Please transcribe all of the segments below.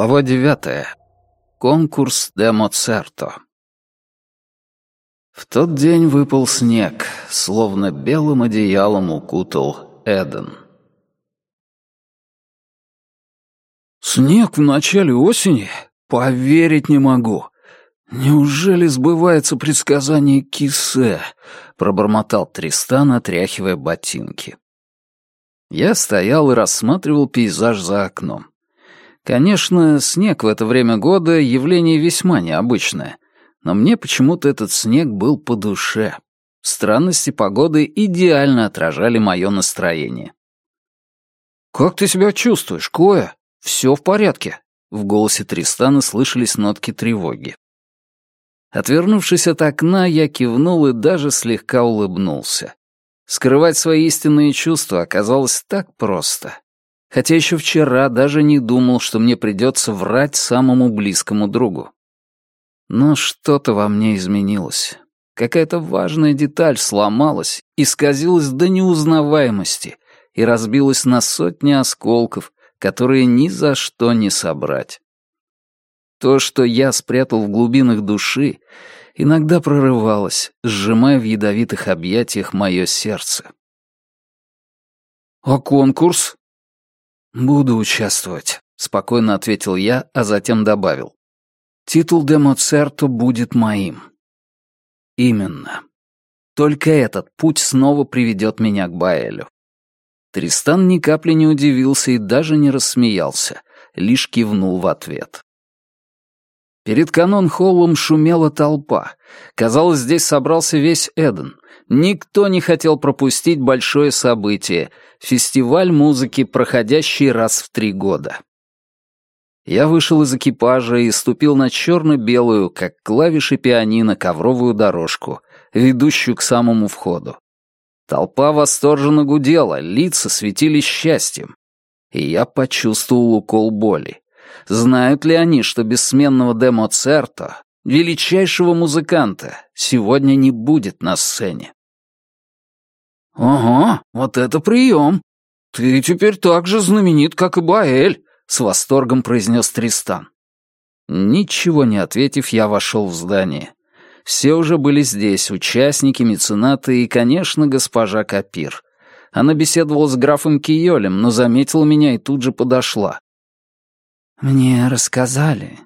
Глава девятая. Конкурс де Моцерто. В тот день выпал снег, словно белым одеялом укутал Эден. «Снег в начале осени? Поверить не могу. Неужели сбывается предсказание Кисе?» — пробормотал Тристан, отряхивая ботинки. Я стоял и рассматривал пейзаж за окном. Конечно, снег в это время года — явление весьма необычное, но мне почему-то этот снег был по душе. Странности погоды идеально отражали мое настроение. «Как ты себя чувствуешь, Коя? Все в порядке?» В голосе Тристана слышались нотки тревоги. Отвернувшись от окна, я кивнул и даже слегка улыбнулся. Скрывать свои истинные чувства оказалось так просто. Хотя еще вчера даже не думал, что мне придется врать самому близкому другу. Но что-то во мне изменилось. Какая-то важная деталь сломалась, исказилась до неузнаваемости и разбилась на сотни осколков, которые ни за что не собрать. То, что я спрятал в глубинах души, иногда прорывалась, сжимая в ядовитых объятиях мое сердце. «А конкурс?» «Буду участвовать», — спокойно ответил я, а затем добавил. «Титул де Моцерто будет моим». «Именно. Только этот путь снова приведет меня к Баэлю». Тристан ни капли не удивился и даже не рассмеялся, лишь кивнул в ответ. Перед канон-холлом шумела толпа. Казалось, здесь собрался весь Эден. Никто не хотел пропустить большое событие — фестиваль музыки, проходящий раз в три года. Я вышел из экипажа и ступил на черно-белую, как клавиши пианино, ковровую дорожку, ведущую к самому входу. Толпа восторженно гудела, лица светились счастьем. И я почувствовал укол боли. Знают ли они, что бессменного де Моцерто, величайшего музыканта, сегодня не будет на сцене? «Ага, вот это прием! Ты теперь так же знаменит, как и Баэль», — с восторгом произнес Тристан. Ничего не ответив, я вошел в здание. Все уже были здесь, участники, меценаты и, конечно, госпожа Капир. Она беседовала с графом Киолем, но заметила меня и тут же подошла. «Мне рассказали.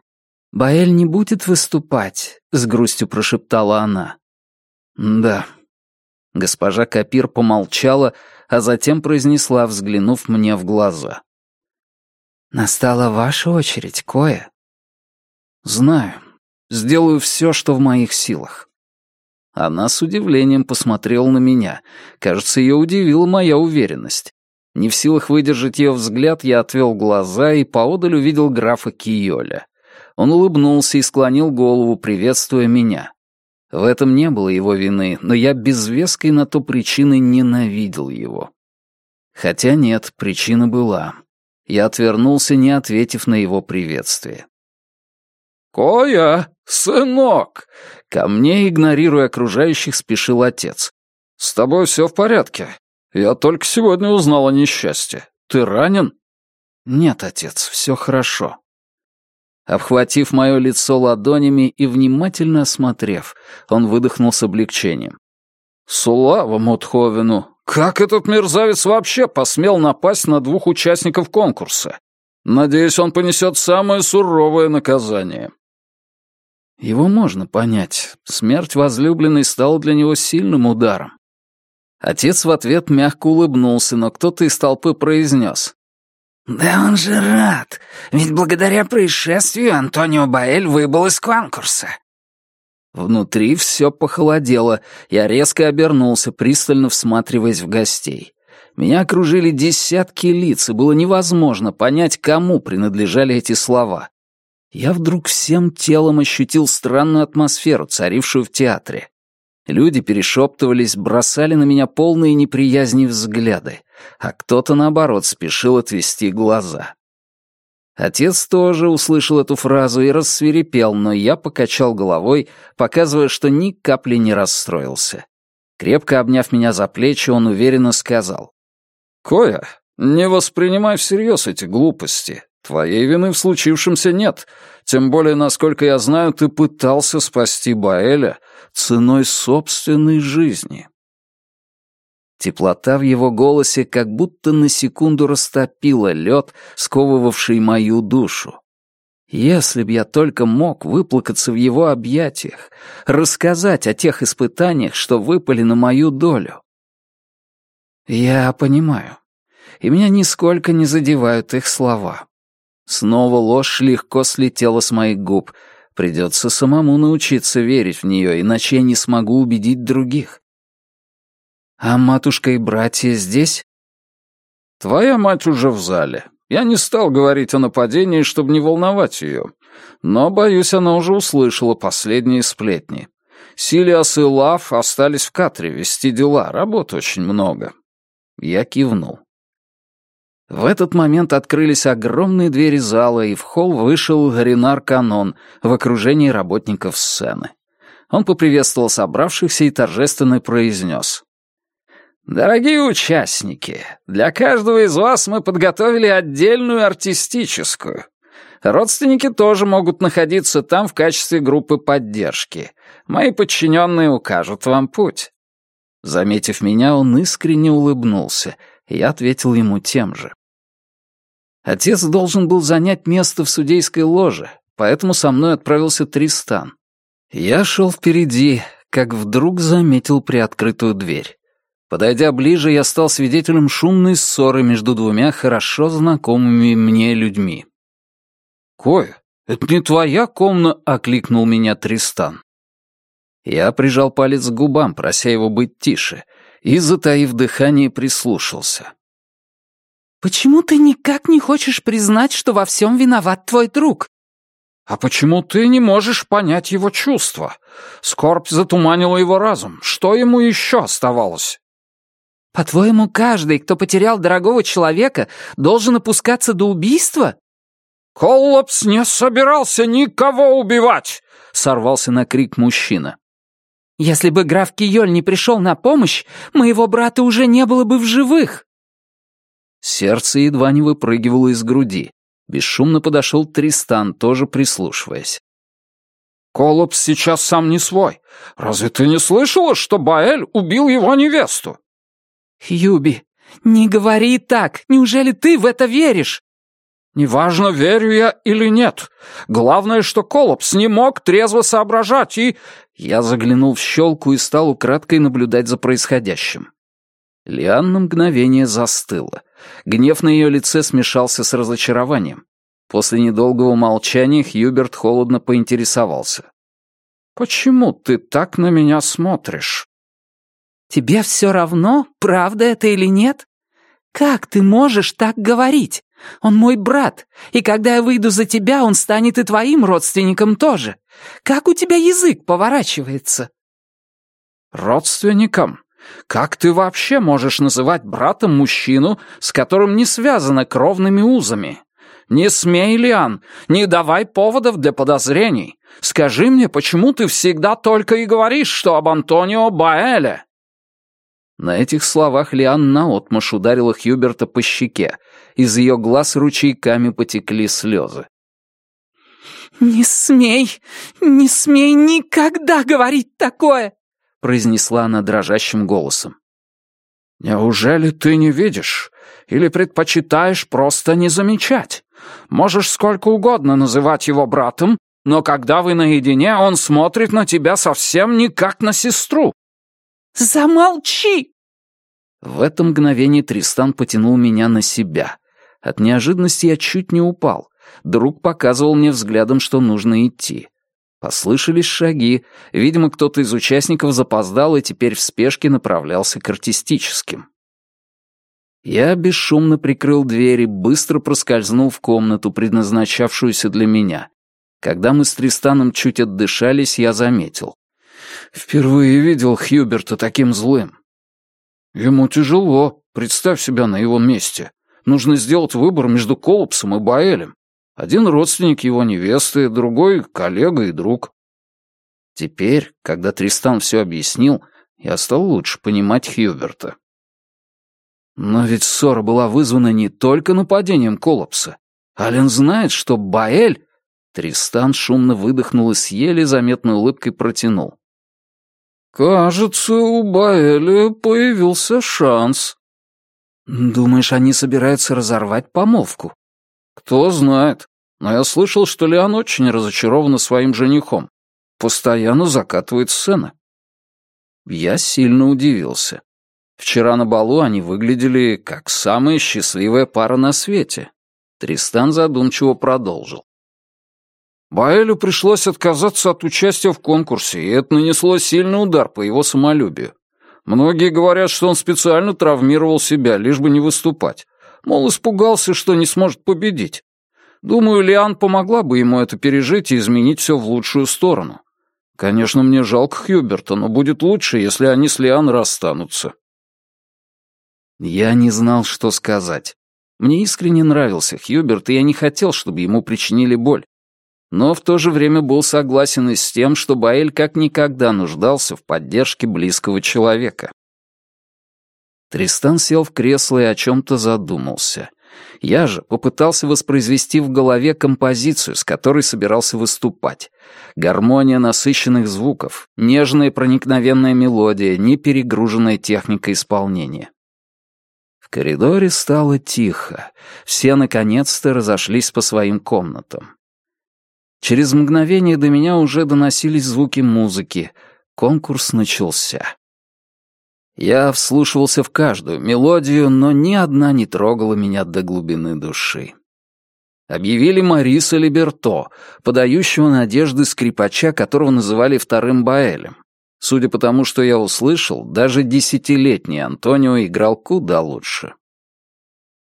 Баэль не будет выступать», — с грустью прошептала она. «Да». Госпожа Капир помолчала, а затем произнесла, взглянув мне в глаза. «Настала ваша очередь, Коя». «Знаю. Сделаю все, что в моих силах». Она с удивлением посмотрела на меня. Кажется, ее удивила моя уверенность. Не в силах выдержать ее взгляд, я отвел глаза и поодаль увидел графа Киоля. Он улыбнулся и склонил голову, приветствуя меня. В этом не было его вины, но я без веской на то причины ненавидел его. Хотя нет, причина была. Я отвернулся, не ответив на его приветствие. «Коя, сынок!» Ко мне, игнорируя окружающих, спешил отец. «С тобой все в порядке. «Я только сегодня узнал о несчастье. Ты ранен?» «Нет, отец, все хорошо». Обхватив мое лицо ладонями и внимательно осмотрев, он выдохнул с облегчением. «Слава Мутховину! Как этот мерзавец вообще посмел напасть на двух участников конкурса? Надеюсь, он понесет самое суровое наказание». Его можно понять. Смерть возлюбленной стала для него сильным ударом. Отец в ответ мягко улыбнулся, но кто-то из толпы произнес. «Да он же рад, ведь благодаря происшествию Антонио Баэль выбыл из конкурса». Внутри все похолодело, я резко обернулся, пристально всматриваясь в гостей. Меня окружили десятки лиц, и было невозможно понять, кому принадлежали эти слова. Я вдруг всем телом ощутил странную атмосферу, царившую в театре. Люди перешептывались, бросали на меня полные неприязни взгляды, а кто-то, наоборот, спешил отвести глаза. Отец тоже услышал эту фразу и рассверепел, но я покачал головой, показывая, что ни капли не расстроился. Крепко обняв меня за плечи, он уверенно сказал. «Коя, не воспринимай всерьез эти глупости. Твоей вины в случившемся нет. Тем более, насколько я знаю, ты пытался спасти Баэля ценой собственной жизни. Теплота в его голосе как будто на секунду растопила лед, сковывавший мою душу. Если б я только мог выплакаться в его объятиях, рассказать о тех испытаниях, что выпали на мою долю. Я понимаю, и меня нисколько не задевают их слова. Снова ложь легко слетела с моих губ. Придется самому научиться верить в нее, иначе я не смогу убедить других. А матушка и братья здесь? Твоя мать уже в зале. Я не стал говорить о нападении, чтобы не волновать ее. Но, боюсь, она уже услышала последние сплетни. Силиас и Лав остались в Катре вести дела, работы очень много. Я кивнул. В этот момент открылись огромные двери зала, и в холл вышел Ренар Канон в окружении работников сцены. Он поприветствовал собравшихся и торжественно произнес. «Дорогие участники, для каждого из вас мы подготовили отдельную артистическую. Родственники тоже могут находиться там в качестве группы поддержки. Мои подчиненные укажут вам путь». Заметив меня, он искренне улыбнулся — я ответил ему тем же. Отец должен был занять место в судейской ложе, поэтому со мной отправился Тристан. Я шел впереди, как вдруг заметил приоткрытую дверь. Подойдя ближе, я стал свидетелем шумной ссоры между двумя хорошо знакомыми мне людьми. «Коя, это не твоя комната?» — окликнул меня Тристан. Я прижал палец к губам, прося его быть тише, и, затаив дыхание, прислушался. «Почему ты никак не хочешь признать, что во всем виноват твой друг?» «А почему ты не можешь понять его чувства? Скорбь затуманила его разум. Что ему еще оставалось?» «По-твоему, каждый, кто потерял дорогого человека, должен опускаться до убийства?» «Коллапс не собирался никого убивать!» — сорвался на крик мужчина. Если бы граф Киёль не пришел на помощь, моего брата уже не было бы в живых!» Сердце едва не выпрыгивало из груди. Бесшумно подошел Тристан, тоже прислушиваясь. «Колопс сейчас сам не свой. Разве ты не слышала, что Баэль убил его невесту?» «Юби, не говори так. Неужели ты в это веришь?» «Неважно, верю я или нет. Главное, что Колопс не мог трезво соображать и...» Я заглянул в щелку и стал украдкой наблюдать за происходящим. Лиан на мгновение застыла. Гнев на ее лице смешался с разочарованием. После недолгого молчания Хьюберт холодно поинтересовался. «Почему ты так на меня смотришь?» «Тебе все равно, правда это или нет? Как ты можешь так говорить? Он мой брат, и когда я выйду за тебя, он станет и твоим родственником тоже. Как у тебя язык поворачивается?» «Родственником? Как ты вообще можешь называть братом мужчину, с которым не связано кровными узами? Не смей, Лиан, не давай поводов для подозрений. Скажи мне, почему ты всегда только и говоришь, что об Антонио Баэле?» На этих словах Лиан наотмашь ударила Хьюберта по щеке. Из ее глаз ручейками потекли слезы. «Не смей, не смей никогда говорить такое!» произнесла она дрожащим голосом. «Неужели ты не видишь? Или предпочитаешь просто не замечать? Можешь сколько угодно называть его братом, но когда вы наедине, он смотрит на тебя совсем не как на сестру». «Замолчи!» В это мгновение Тристан потянул меня на себя. От неожиданности я чуть не упал. Друг показывал мне взглядом, что нужно идти. Послышались шаги. Видимо, кто-то из участников запоздал и теперь в спешке направлялся к артистическим. Я бесшумно прикрыл дверь и быстро проскользнул в комнату, предназначавшуюся для меня. Когда мы с Тристаном чуть отдышались, я заметил. Впервые видел Хьюберта таким злым. Ему тяжело, представь себя на его месте. Нужно сделать выбор между Колопсом и Баэлем. Один родственник его невесты, другой — коллега и друг. Теперь, когда Тристан все объяснил, я стал лучше понимать Хьюберта. Но ведь ссора была вызвана не только нападением Колопса. Ален знает, что Баэль...» Тристан шумно выдохнул и с еле заметной улыбкой протянул. «Кажется, у Баэля появился шанс». «Думаешь, они собираются разорвать помолвку?» «Кто знает. Но я слышал, что Лиан очень разочарована своим женихом. Постоянно закатывает сцены». Я сильно удивился. Вчера на балу они выглядели как самая счастливая пара на свете. Тристан задумчиво продолжил. Баэлю пришлось отказаться от участия в конкурсе, и это нанесло сильный удар по его самолюбию. Многие говорят, что он специально травмировал себя, лишь бы не выступать. Мол, испугался, что не сможет победить. Думаю, Лиан помогла бы ему это пережить и изменить все в лучшую сторону. Конечно, мне жалко Хьюберта, но будет лучше, если они с Лиан расстанутся. Я не знал, что сказать. Мне искренне нравился Хьюберт, и я не хотел, чтобы ему причинили боль но в то же время был согласен и с тем, что Баэль как никогда нуждался в поддержке близкого человека. Тристан сел в кресло и о чем-то задумался. Я же попытался воспроизвести в голове композицию, с которой собирался выступать. Гармония насыщенных звуков, нежная проникновенная мелодия, не перегруженная техника исполнения. В коридоре стало тихо. Все наконец-то разошлись по своим комнатам. Через мгновение до меня уже доносились звуки музыки. Конкурс начался. Я вслушивался в каждую мелодию, но ни одна не трогала меня до глубины души. Объявили Мариса Либерто, подающего надежды скрипача, которого называли вторым Баэлем. Судя по тому, что я услышал, даже десятилетний Антонио играл куда лучше.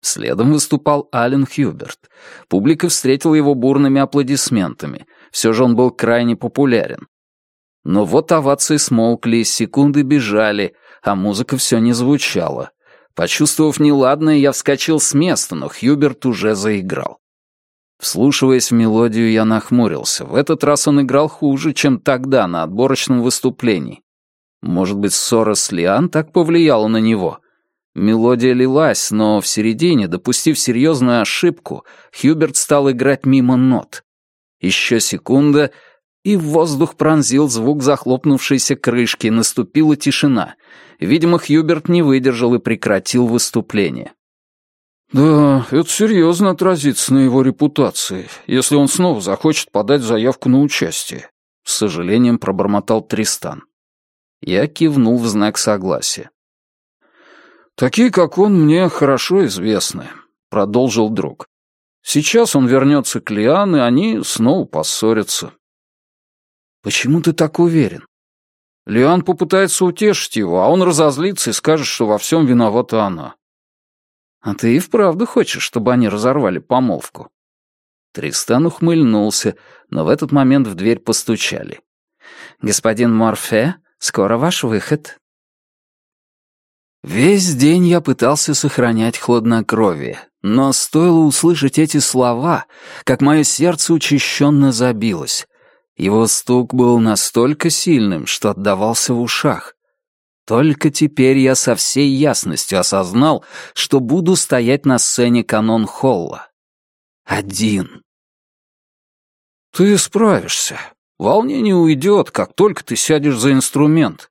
Следом выступал Ален Хьюберт. Публика встретила его бурными аплодисментами. Все же он был крайне популярен. Но вот овации смолкли, секунды бежали, а музыка все не звучала. Почувствовав неладное, я вскочил с места, но Хьюберт уже заиграл. Вслушиваясь в мелодию, я нахмурился. В этот раз он играл хуже, чем тогда на отборочном выступлении. Может быть, ссора с Лиан так повлияла на него — Мелодия лилась, но в середине, допустив серьезную ошибку, Хьюберт стал играть мимо нот. Еще секунда, и в воздух пронзил звук захлопнувшейся крышки, наступила тишина. Видимо, Хьюберт не выдержал и прекратил выступление. «Да, это серьезно отразится на его репутации, если он снова захочет подать заявку на участие», — с сожалением пробормотал Тристан. Я кивнул в знак согласия. «Такие, как он, мне хорошо известны», — продолжил друг. «Сейчас он вернется к Лиан, и они снова поссорятся». «Почему ты так уверен?» Лиан попытается утешить его, а он разозлится и скажет, что во всем виновата она. «А ты и вправду хочешь, чтобы они разорвали помолвку?» Тристан ухмыльнулся, но в этот момент в дверь постучали. «Господин Морфе, скоро ваш выход». Весь день я пытался сохранять хладнокровие, но стоило услышать эти слова, как мое сердце учащенно забилось. Его стук был настолько сильным, что отдавался в ушах. Только теперь я со всей ясностью осознал, что буду стоять на сцене канон Холла. Один. «Ты справишься. Волнение уйдет, как только ты сядешь за инструмент»,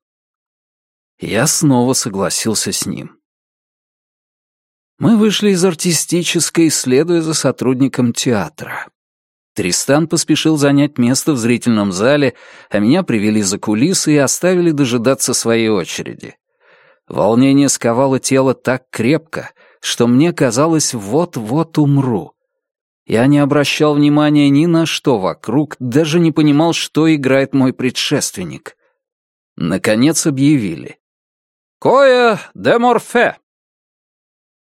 я снова согласился с ним. Мы вышли из артистической, следуя за сотрудником театра. Тристан поспешил занять место в зрительном зале, а меня привели за кулисы и оставили дожидаться своей очереди. Волнение сковало тело так крепко, что мне казалось, вот-вот умру. Я не обращал внимания ни на что вокруг, даже не понимал, что играет мой предшественник. Наконец объявили. Коя де Морфе!»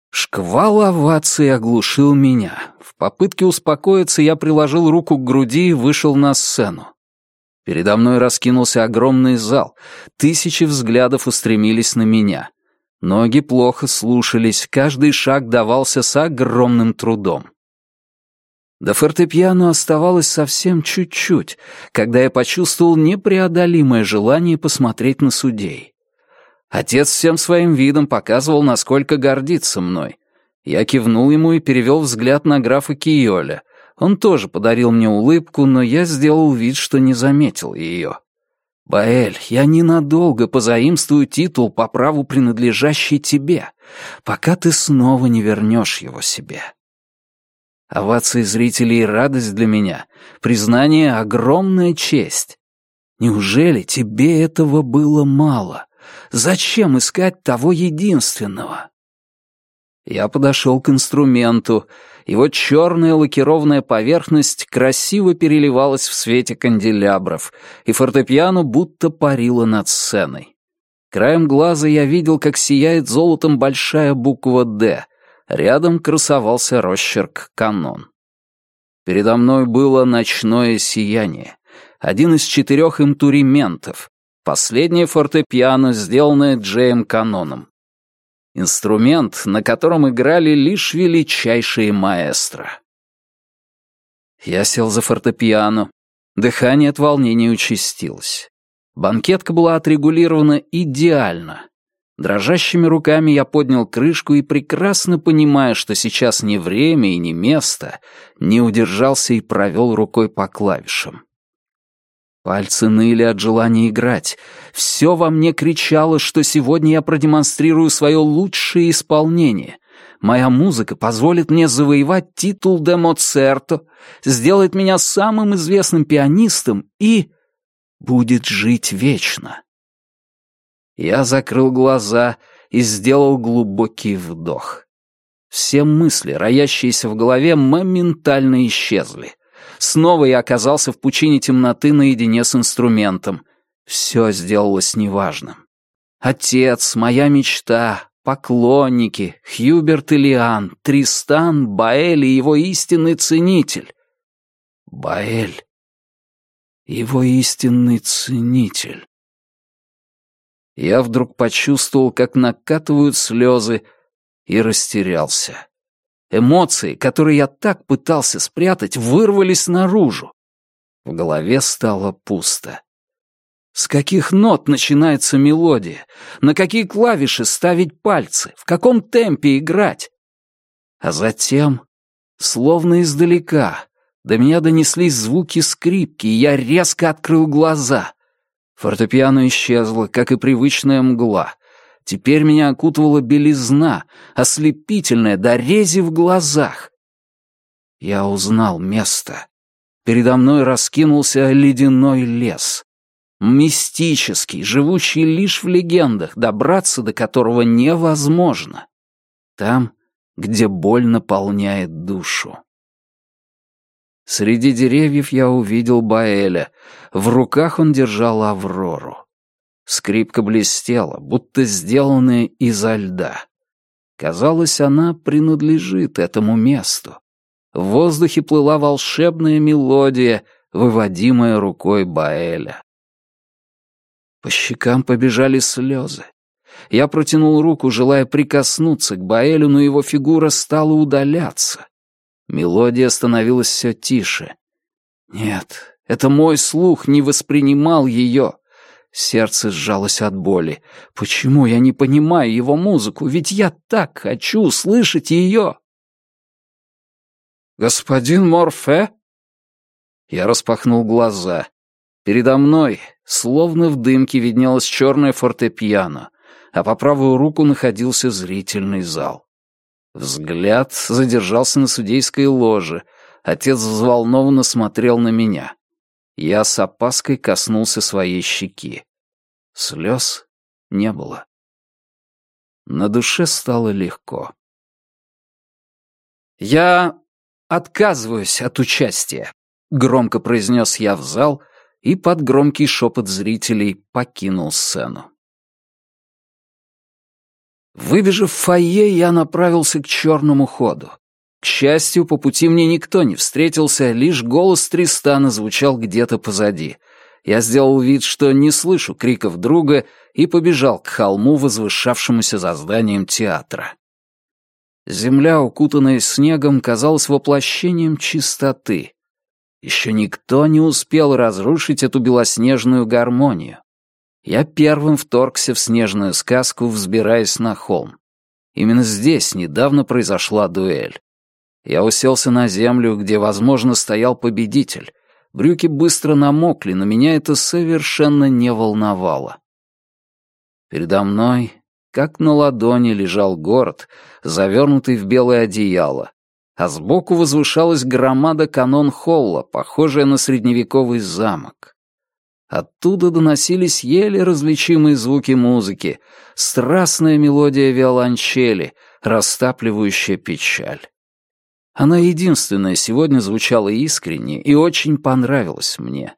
Шквал оваций оглушил меня. В попытке успокоиться я приложил руку к груди и вышел на сцену. Передо мной раскинулся огромный зал. Тысячи взглядов устремились на меня. Ноги плохо слушались, каждый шаг давался с огромным трудом. До фортепиано оставалось совсем чуть-чуть, когда я почувствовал непреодолимое желание посмотреть на судей. Отец всем своим видом показывал, насколько гордится мной. Я кивнул ему и перевел взгляд на графа Киоля. Он тоже подарил мне улыбку, но я сделал вид, что не заметил ее. «Баэль, я ненадолго позаимствую титул по праву, принадлежащий тебе, пока ты снова не вернешь его себе». Овации зрителей — радость для меня, признание — огромная честь. Неужели тебе этого было мало? Зачем искать того единственного? Я подошел к инструменту. Его черная лакированная поверхность красиво переливалась в свете канделябров, и фортепиано будто парило над сценой. Краем глаза я видел, как сияет золотом большая буква «Д». Рядом красовался росчерк «Канон». Передо мной было ночное сияние, один из четырех имтуриментов, последнее фортепиано, сделанное Джеем Каноном. Инструмент, на котором играли лишь величайшие маэстро. Я сел за фортепиано. Дыхание от волнения участилось. Банкетка была отрегулирована идеально. Дрожащими руками я поднял крышку и, прекрасно понимая, что сейчас не время и не место, не удержался и провел рукой по клавишам. Пальцы ныли от желания играть. Все во мне кричало, что сегодня я продемонстрирую свое лучшее исполнение. Моя музыка позволит мне завоевать титул де Моцерто, сделает меня самым известным пианистом и... будет жить вечно. Я закрыл глаза и сделал глубокий вдох. Все мысли, роящиеся в голове, моментально исчезли. Снова я оказался в пучине темноты наедине с инструментом. Все сделалось неважным. Отец, моя мечта, поклонники, Хьюберт и Лиан, Тристан, Баэль и его истинный ценитель. Баэль. Его истинный ценитель. Я вдруг почувствовал, как накатывают слезы, и растерялся. Эмоции, которые я так пытался спрятать, вырвались наружу. В голове стало пусто. С каких нот начинается мелодия? На какие клавиши ставить пальцы? В каком темпе играть? А затем, словно издалека, до меня донеслись звуки скрипки, и я резко открыл глаза. Фортепиано исчезло, как и привычная мгла — Теперь меня окутывала белизна, ослепительная до рези в глазах. Я узнал место. Передо мной раскинулся ледяной лес. Мистический, живущий лишь в легендах, добраться до которого невозможно. Там, где боль наполняет душу. Среди деревьев я увидел Баэля. В руках он держал Аврору. Скрипка блестела, будто сделанная изо льда. Казалось, она принадлежит этому месту. В воздухе плыла волшебная мелодия, выводимая рукой Баэля. По щекам побежали слезы. Я протянул руку, желая прикоснуться к Баэлю, но его фигура стала удаляться. Мелодия становилась все тише. Нет, это мой слух не воспринимал ее. Сердце сжалось от боли. Почему я не понимаю его музыку? Ведь я так хочу слышать ее. «Господин Морфе?» Я распахнул глаза. Передо мной, словно в дымке, виднелось черное фортепиано, а по правую руку находился зрительный зал. Взгляд задержался на судейской ложе. Отец взволнованно смотрел на меня. Я с опаской коснулся своей щеки. Слез не было. На душе стало легко. «Я отказываюсь от участия», — громко произнес я в зал и под громкий шепот зрителей покинул сцену. Выбежав в фойе, я направился к черному ходу. Счастью, по пути мне никто не встретился, лишь голос Тристана звучал где-то позади. Я сделал вид, что не слышу криков друга, и побежал к холму, возвышавшемуся за зданием театра. Земля, укутанная снегом, казалась воплощением чистоты. Еще никто не успел разрушить эту белоснежную гармонию. Я первым вторгся в снежную сказку, взбираясь на холм. Именно здесь недавно произошла дуэль. Я уселся на землю, где, возможно, стоял победитель. Брюки быстро намокли, но меня это совершенно не волновало. Передо мной, как на ладони, лежал город, завернутый в белое одеяло, а сбоку возвышалась громада канон-холла, похожая на средневековый замок. Оттуда доносились еле различимые звуки музыки, страстная мелодия виолончели, растапливающая печаль. Она единственная сегодня звучала искренне и очень понравилась мне.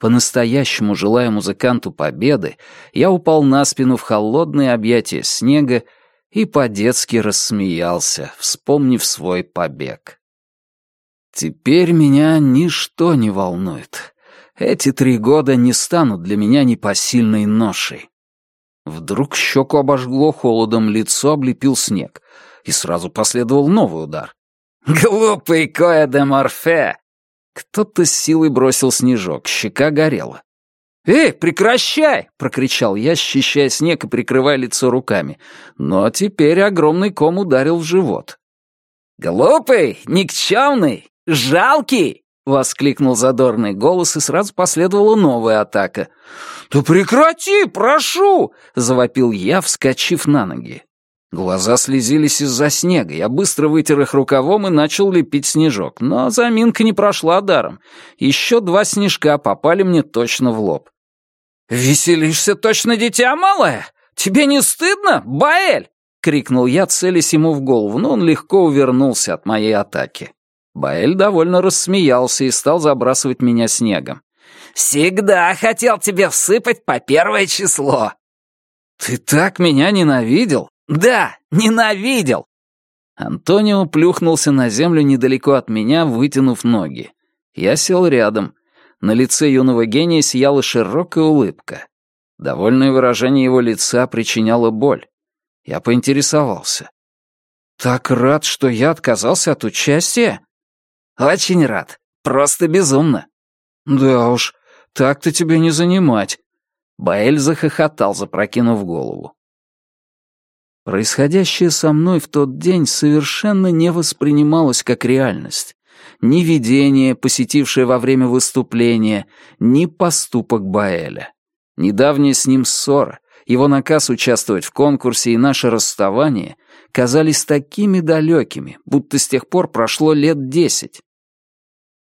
По-настоящему желая музыканту победы, я упал на спину в холодные объятия снега и по-детски рассмеялся, вспомнив свой побег. Теперь меня ничто не волнует. Эти три года не станут для меня непосильной ношей. Вдруг щеку обожгло холодом, лицо облепил снег, и сразу последовал новый удар. «Глупый Коя де Морфе!» Кто-то с силой бросил снежок, щека горела. «Эй, прекращай!» — прокричал я, счищая снег и прикрывая лицо руками. Но теперь огромный ком ударил в живот. «Глупый, никчемный, жалкий!» — воскликнул задорный голос, и сразу последовала новая атака. «Да прекрати, прошу!» — завопил я, вскочив на ноги. Глаза слезились из-за снега. Я быстро вытер их рукавом и начал лепить снежок. Но заминка не прошла даром. Еще два снежка попали мне точно в лоб. «Веселишься точно, дитя малое? Тебе не стыдно, Баэль?» — крикнул я, целясь ему в голову, но он легко увернулся от моей атаки. Баэль довольно рассмеялся и стал забрасывать меня снегом. «Всегда хотел тебе всыпать по первое число». «Ты так меня ненавидел?» «Да, ненавидел!» Антонио плюхнулся на землю недалеко от меня, вытянув ноги. Я сел рядом. На лице юного гения сияла широкая улыбка. Довольное выражение его лица причиняло боль. Я поинтересовался. «Так рад, что я отказался от участия?» «Очень рад. Просто безумно». «Да уж, так-то тебе не занимать». Баэль захохотал, запрокинув голову. Происходящее со мной в тот день совершенно не воспринималось как реальность. Ни видение, посетившее во время выступления, ни поступок Баэля. Недавняя с ним ссора, его наказ участвовать в конкурсе и наше расставание казались такими далекими, будто с тех пор прошло лет десять.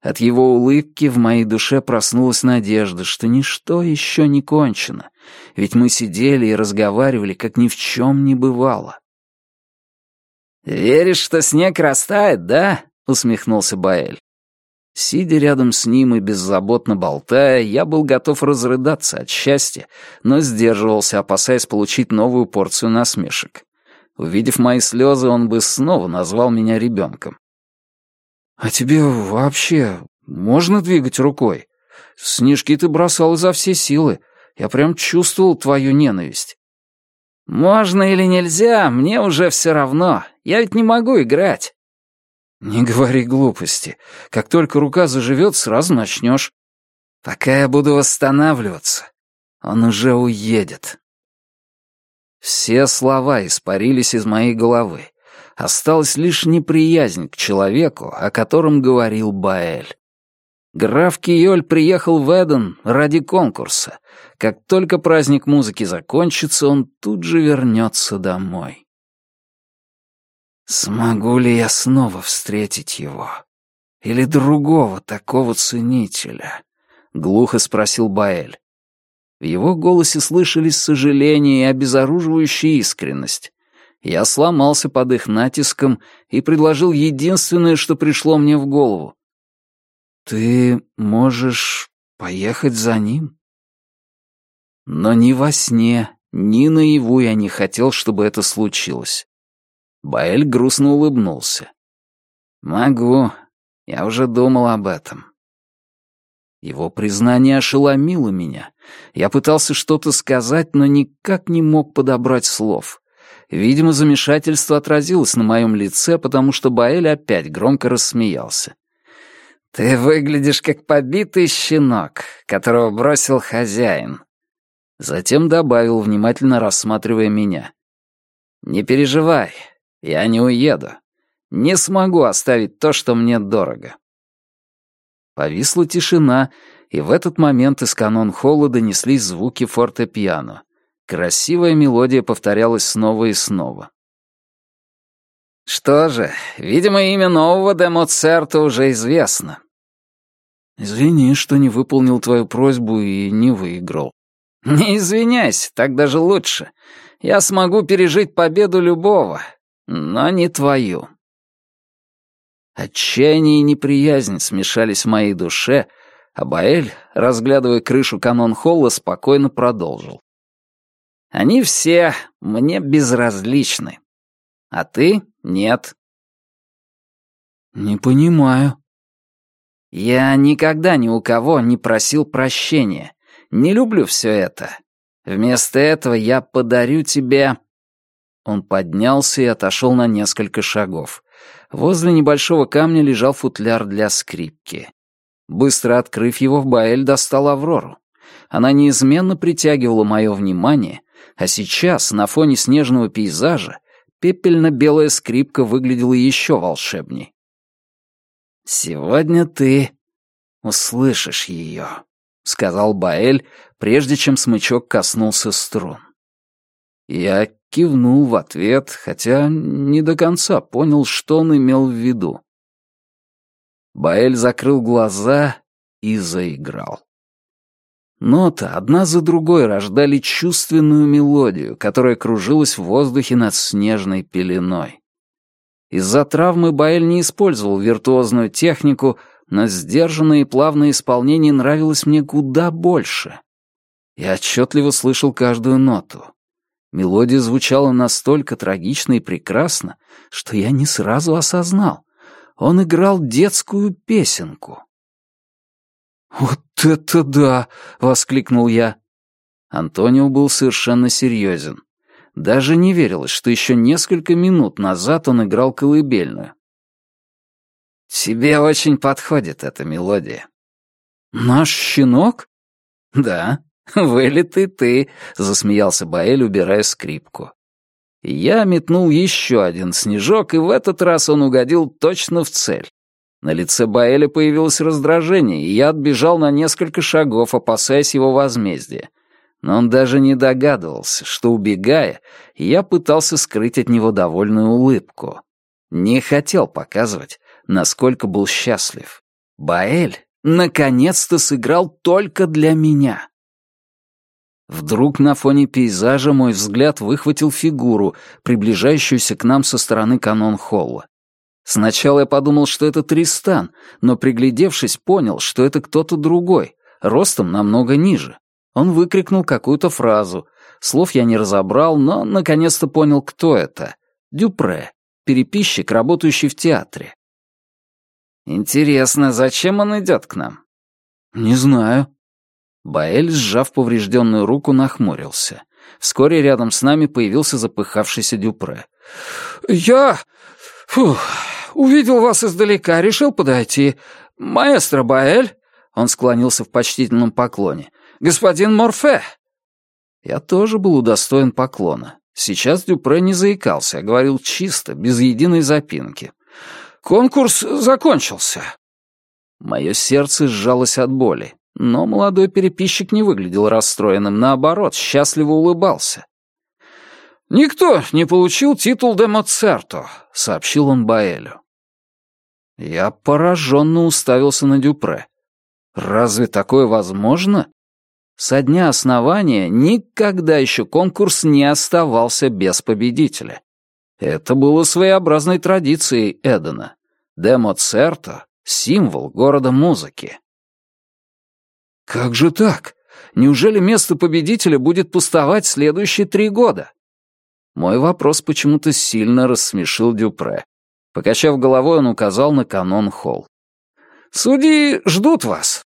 От его улыбки в моей душе проснулась надежда, что ничто еще не кончено, ведь мы сидели и разговаривали, как ни в чем не бывало. «Веришь, что снег растает, да?» — усмехнулся Баэль. Сидя рядом с ним и беззаботно болтая, я был готов разрыдаться от счастья, но сдерживался, опасаясь получить новую порцию насмешек. Увидев мои слезы, он бы снова назвал меня ребенком. «А тебе вообще можно двигать рукой? Снежки ты бросал изо всей силы. Я прям чувствовал твою ненависть». «Можно или нельзя, мне уже все равно. Я ведь не могу играть». «Не говори глупости. Как только рука заживет, сразу начнешь». «Пока я буду восстанавливаться, он уже уедет». Все слова испарились из моей головы. Осталась лишь неприязнь к человеку, о котором говорил Баэль. Граф Киоль приехал в Эден ради конкурса. Как только праздник музыки закончится, он тут же вернется домой. Смогу ли я снова встретить его? Или другого такого ценителя? Глухо спросил Баэль. В его голосе слышались сожаление и обезоруживающая искренность. Я сломался под их натиском и предложил единственное, что пришло мне в голову. «Ты можешь поехать за ним?» Но ни во сне, ни наяву я не хотел, чтобы это случилось. Баэль грустно улыбнулся. «Могу. Я уже думал об этом». Его признание ошеломило меня. Я пытался что-то сказать, но никак не мог подобрать слов. Видимо, замешательство отразилось на моем лице, потому что Баэль опять громко рассмеялся. «Ты выглядишь как побитый щенок, которого бросил хозяин». Затем добавил, внимательно рассматривая меня. «Не переживай, я не уеду. Не смогу оставить то, что мне дорого». Повисла тишина, и в этот момент из канон-холла донеслись звуки фортепиано. Красивая мелодия повторялась снова и снова. «Что же, видимо, имя нового де Моцарта уже известно». «Извини, что не выполнил твою просьбу и не выиграл». «Не извиняйся, так даже лучше. Я смогу пережить победу любого, но не твою». Отчаяние и неприязнь смешались в моей душе, а Баэль, разглядывая крышу канон-холла, спокойно продолжил. «Они все мне безразличны. А ты — нет». «Не понимаю». «Я никогда ни у кого не просил прощения. Не люблю все это. Вместо этого я подарю тебе...» Он поднялся и отошел на несколько шагов. Возле небольшого камня лежал футляр для скрипки. Быстро открыв его, Баэль достал Аврору. Она неизменно притягивала мое внимание, а сейчас, на фоне снежного пейзажа, пепельно-белая скрипка выглядела еще волшебней. «Сегодня ты услышишь ее», — сказал Баэль, прежде чем смычок коснулся струн. Я кивнул в ответ, хотя не до конца понял, что он имел в виду. Баэль закрыл глаза и заиграл. Ноты одна за другой рождали чувственную мелодию, которая кружилась в воздухе над снежной пеленой. Из-за травмы Баэль не использовал виртуозную технику, но сдержанное и плавное исполнение нравилось мне куда больше. Я отчетливо слышал каждую ноту. Мелодия звучала настолько трагично и прекрасно, что я не сразу осознал. Он играл детскую песенку. «Вот это да!» — воскликнул я. Антонио был совершенно серьезен. Даже не верилось, что еще несколько минут назад он играл колыбельную. «Тебе очень подходит эта мелодия». «Наш щенок?» «Да, вылитый ты», — засмеялся Баэль, убирая скрипку. Я метнул еще один снежок, и в этот раз он угодил точно в цель. На лице Баэля появилось раздражение, и я отбежал на несколько шагов, опасаясь его возмездия. Но он даже не догадывался, что, убегая, я пытался скрыть от него довольную улыбку. Не хотел показывать, насколько был счастлив. Баэль наконец-то сыграл только для меня. Вдруг на фоне пейзажа мой взгляд выхватил фигуру, приближающуюся к нам со стороны канон-холла. Сначала я подумал, что это Тристан, но, приглядевшись, понял, что это кто-то другой, ростом намного ниже. Он выкрикнул какую-то фразу. Слов я не разобрал, но наконец-то понял, кто это. Дюпре, переписчик, работающий в театре. «Интересно, зачем он идет к нам?» «Не знаю». Баэль, сжав поврежденную руку, нахмурился. Вскоре рядом с нами появился запыхавшийся Дюпре. «Я... Фух, увидел вас издалека, решил подойти. Маэстро Баэль...» Он склонился в почтительном поклоне. «Господин Морфе!» Я тоже был удостоен поклона. Сейчас Дюпре не заикался, а говорил чисто, без единой запинки. Конкурс закончился». Мое сердце сжалось от боли, но молодой переписчик не выглядел расстроенным, наоборот, счастливо улыбался. «Никто не получил титул де Моцерто», — сообщил он Баэлю. Я пораженно уставился на Дюпре. «Разве такое возможно?» Со дня основания никогда еще конкурс не оставался без победителя. Это было своеобразной традицией Эдена. Де Моцерто — символ города музыки. «Как же так? Неужели место победителя будет пустовать следующие три года?» Мой вопрос почему-то сильно рассмешил Дюпре. Покачав головой, он указал на канон-холл. «Судьи ждут вас».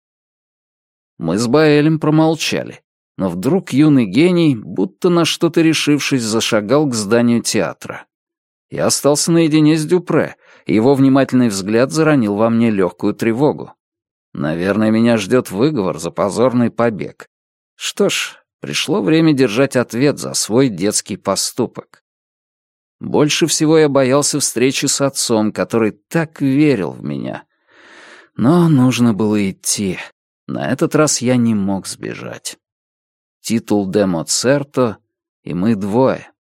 Мы с Баэлем промолчали, но вдруг юный гений, будто на что-то решившись, зашагал к зданию театра. Я остался наедине с Дюпре, и его внимательный взгляд заронил во мне легкую тревогу. Наверное, меня ждет выговор за позорный побег. Что ж, пришло время держать ответ за свой детский поступок. Больше всего я боялся встречи с отцом, который так верил в меня. Но нужно было идти. На этот раз я не мог сбежать. Титул де Моцерто, и мы двое.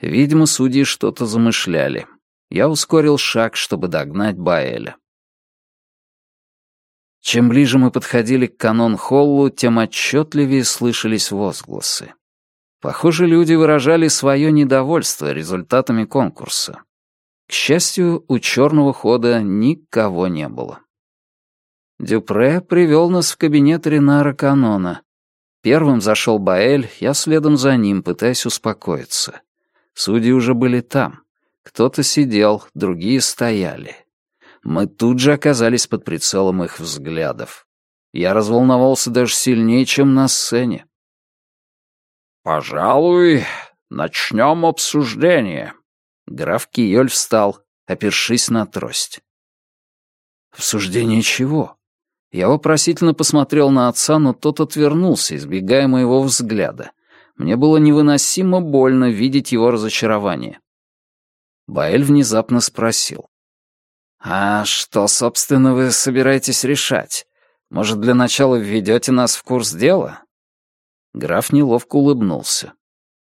Видимо, судьи что-то замышляли. Я ускорил шаг, чтобы догнать Баэля. Чем ближе мы подходили к канон-холлу, тем отчетливее слышались возгласы. Похоже, люди выражали свое недовольство результатами конкурса. К счастью, у черного хода никого не было. Дюпре привел нас в кабинет Ренара Канона. Первым зашел Баэль, я следом за ним, пытаясь успокоиться. Судьи уже были там. Кто-то сидел, другие стояли. Мы тут же оказались под прицелом их взглядов. Я разволновался даже сильнее, чем на сцене. «Пожалуй, начнем обсуждение». Граф Киёль встал, опершись на трость. «Обсуждение чего?» Я вопросительно посмотрел на отца, но тот отвернулся, избегая моего взгляда. Мне было невыносимо больно видеть его разочарование. Баэль внезапно спросил. «А что, собственно, вы собираетесь решать? Может, для начала введете нас в курс дела?» Граф неловко улыбнулся.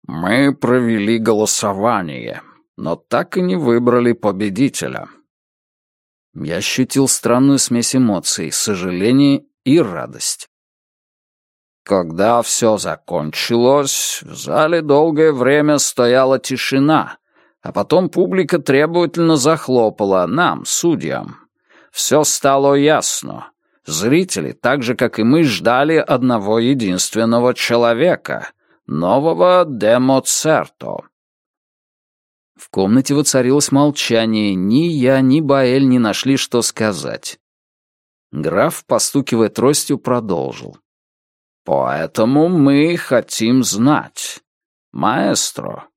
«Мы провели голосование, но так и не выбрали победителя». Я ощутил странную смесь эмоций, сожаление и радость. Когда все закончилось, в зале долгое время стояла тишина, а потом публика требовательно захлопала нам, судьям. Все стало ясно. Зрители, так же, как и мы, ждали одного единственного человека — нового Демоцерто. В комнате воцарилось молчание, ни я, ни Баэль не нашли, что сказать. Граф, постукивая тростью, продолжил. «Поэтому мы хотим знать, маэстро,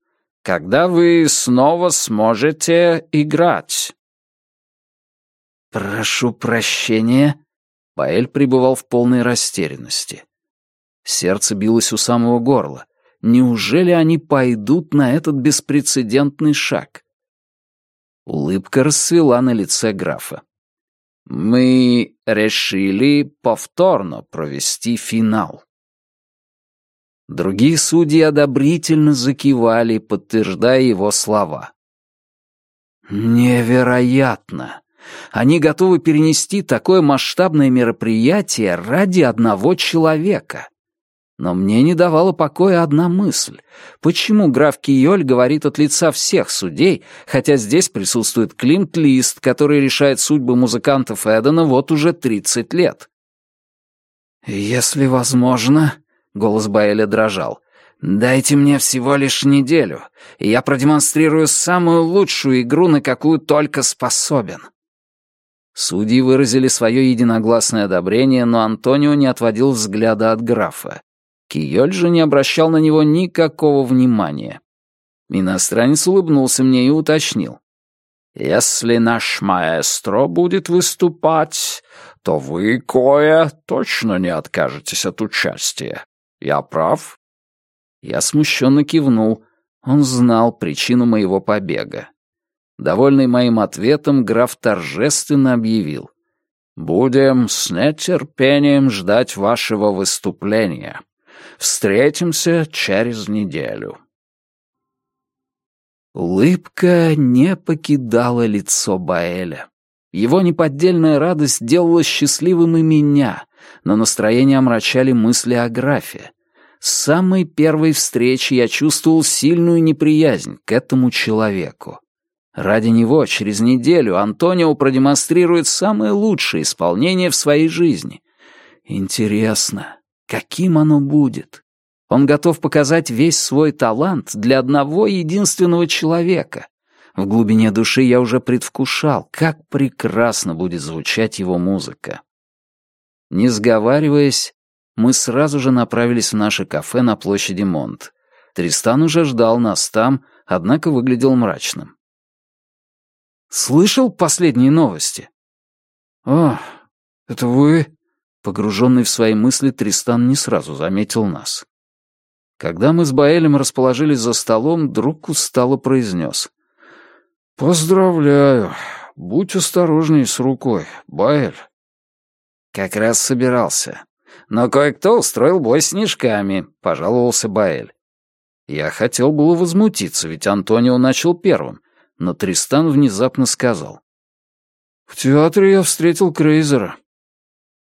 когда вы снова сможете играть?» «Прошу прощения», Баэль пребывал в полной растерянности. Сердце билось у самого горла. Неужели они пойдут на этот беспрецедентный шаг? Улыбка расцвела на лице графа. «Мы решили повторно провести финал». Другие судьи одобрительно закивали, подтверждая его слова. «Невероятно!» Они готовы перенести такое масштабное мероприятие ради одного человека. Но мне не давала покоя одна мысль. Почему граф Киоль говорит от лица всех судей, хотя здесь присутствует Климт Лист, который решает судьбы музыкантов Эдена вот уже 30 лет? «Если возможно...» — голос Баэля дрожал. «Дайте мне всего лишь неделю, и я продемонстрирую самую лучшую игру, на какую только способен. Судьи выразили свое единогласное одобрение, но Антонио не отводил взгляда от графа. Киёль же не обращал на него никакого внимания. Иностранец улыбнулся мне и уточнил. «Если наш маэстро будет выступать, то вы, Коя, точно не откажетесь от участия. Я прав?» Я смущенно кивнул. Он знал причину моего побега. Довольный моим ответом, граф торжественно объявил. «Будем с нетерпением ждать вашего выступления. Встретимся через неделю». Улыбка не покидала лицо Баэля. Его неподдельная радость делала счастливым и меня, но настроение омрачали мысли о графе. С самой первой встречи я чувствовал сильную неприязнь к этому человеку. Ради него через неделю Антонио продемонстрирует самое лучшее исполнение в своей жизни. Интересно, каким оно будет? Он готов показать весь свой талант для одного единственного человека. В глубине души я уже предвкушал, как прекрасно будет звучать его музыка. Не сговариваясь, мы сразу же направились в наше кафе на площади Монт. Тристан уже ждал нас там, однако выглядел мрачным. Слышал последние новости?» «О, это вы?» Погруженный в свои мысли, Тристан не сразу заметил нас. Когда мы с Баэлем расположились за столом, друг устало произнес. «Поздравляю. Будь осторожней с рукой, Баэль». «Как раз собирался. Но кое-кто устроил бой снежками», — пожаловался Баэль. Я хотел было возмутиться, ведь Антонио начал первым, но Тристан внезапно сказал. «В театре я встретил Крейзера».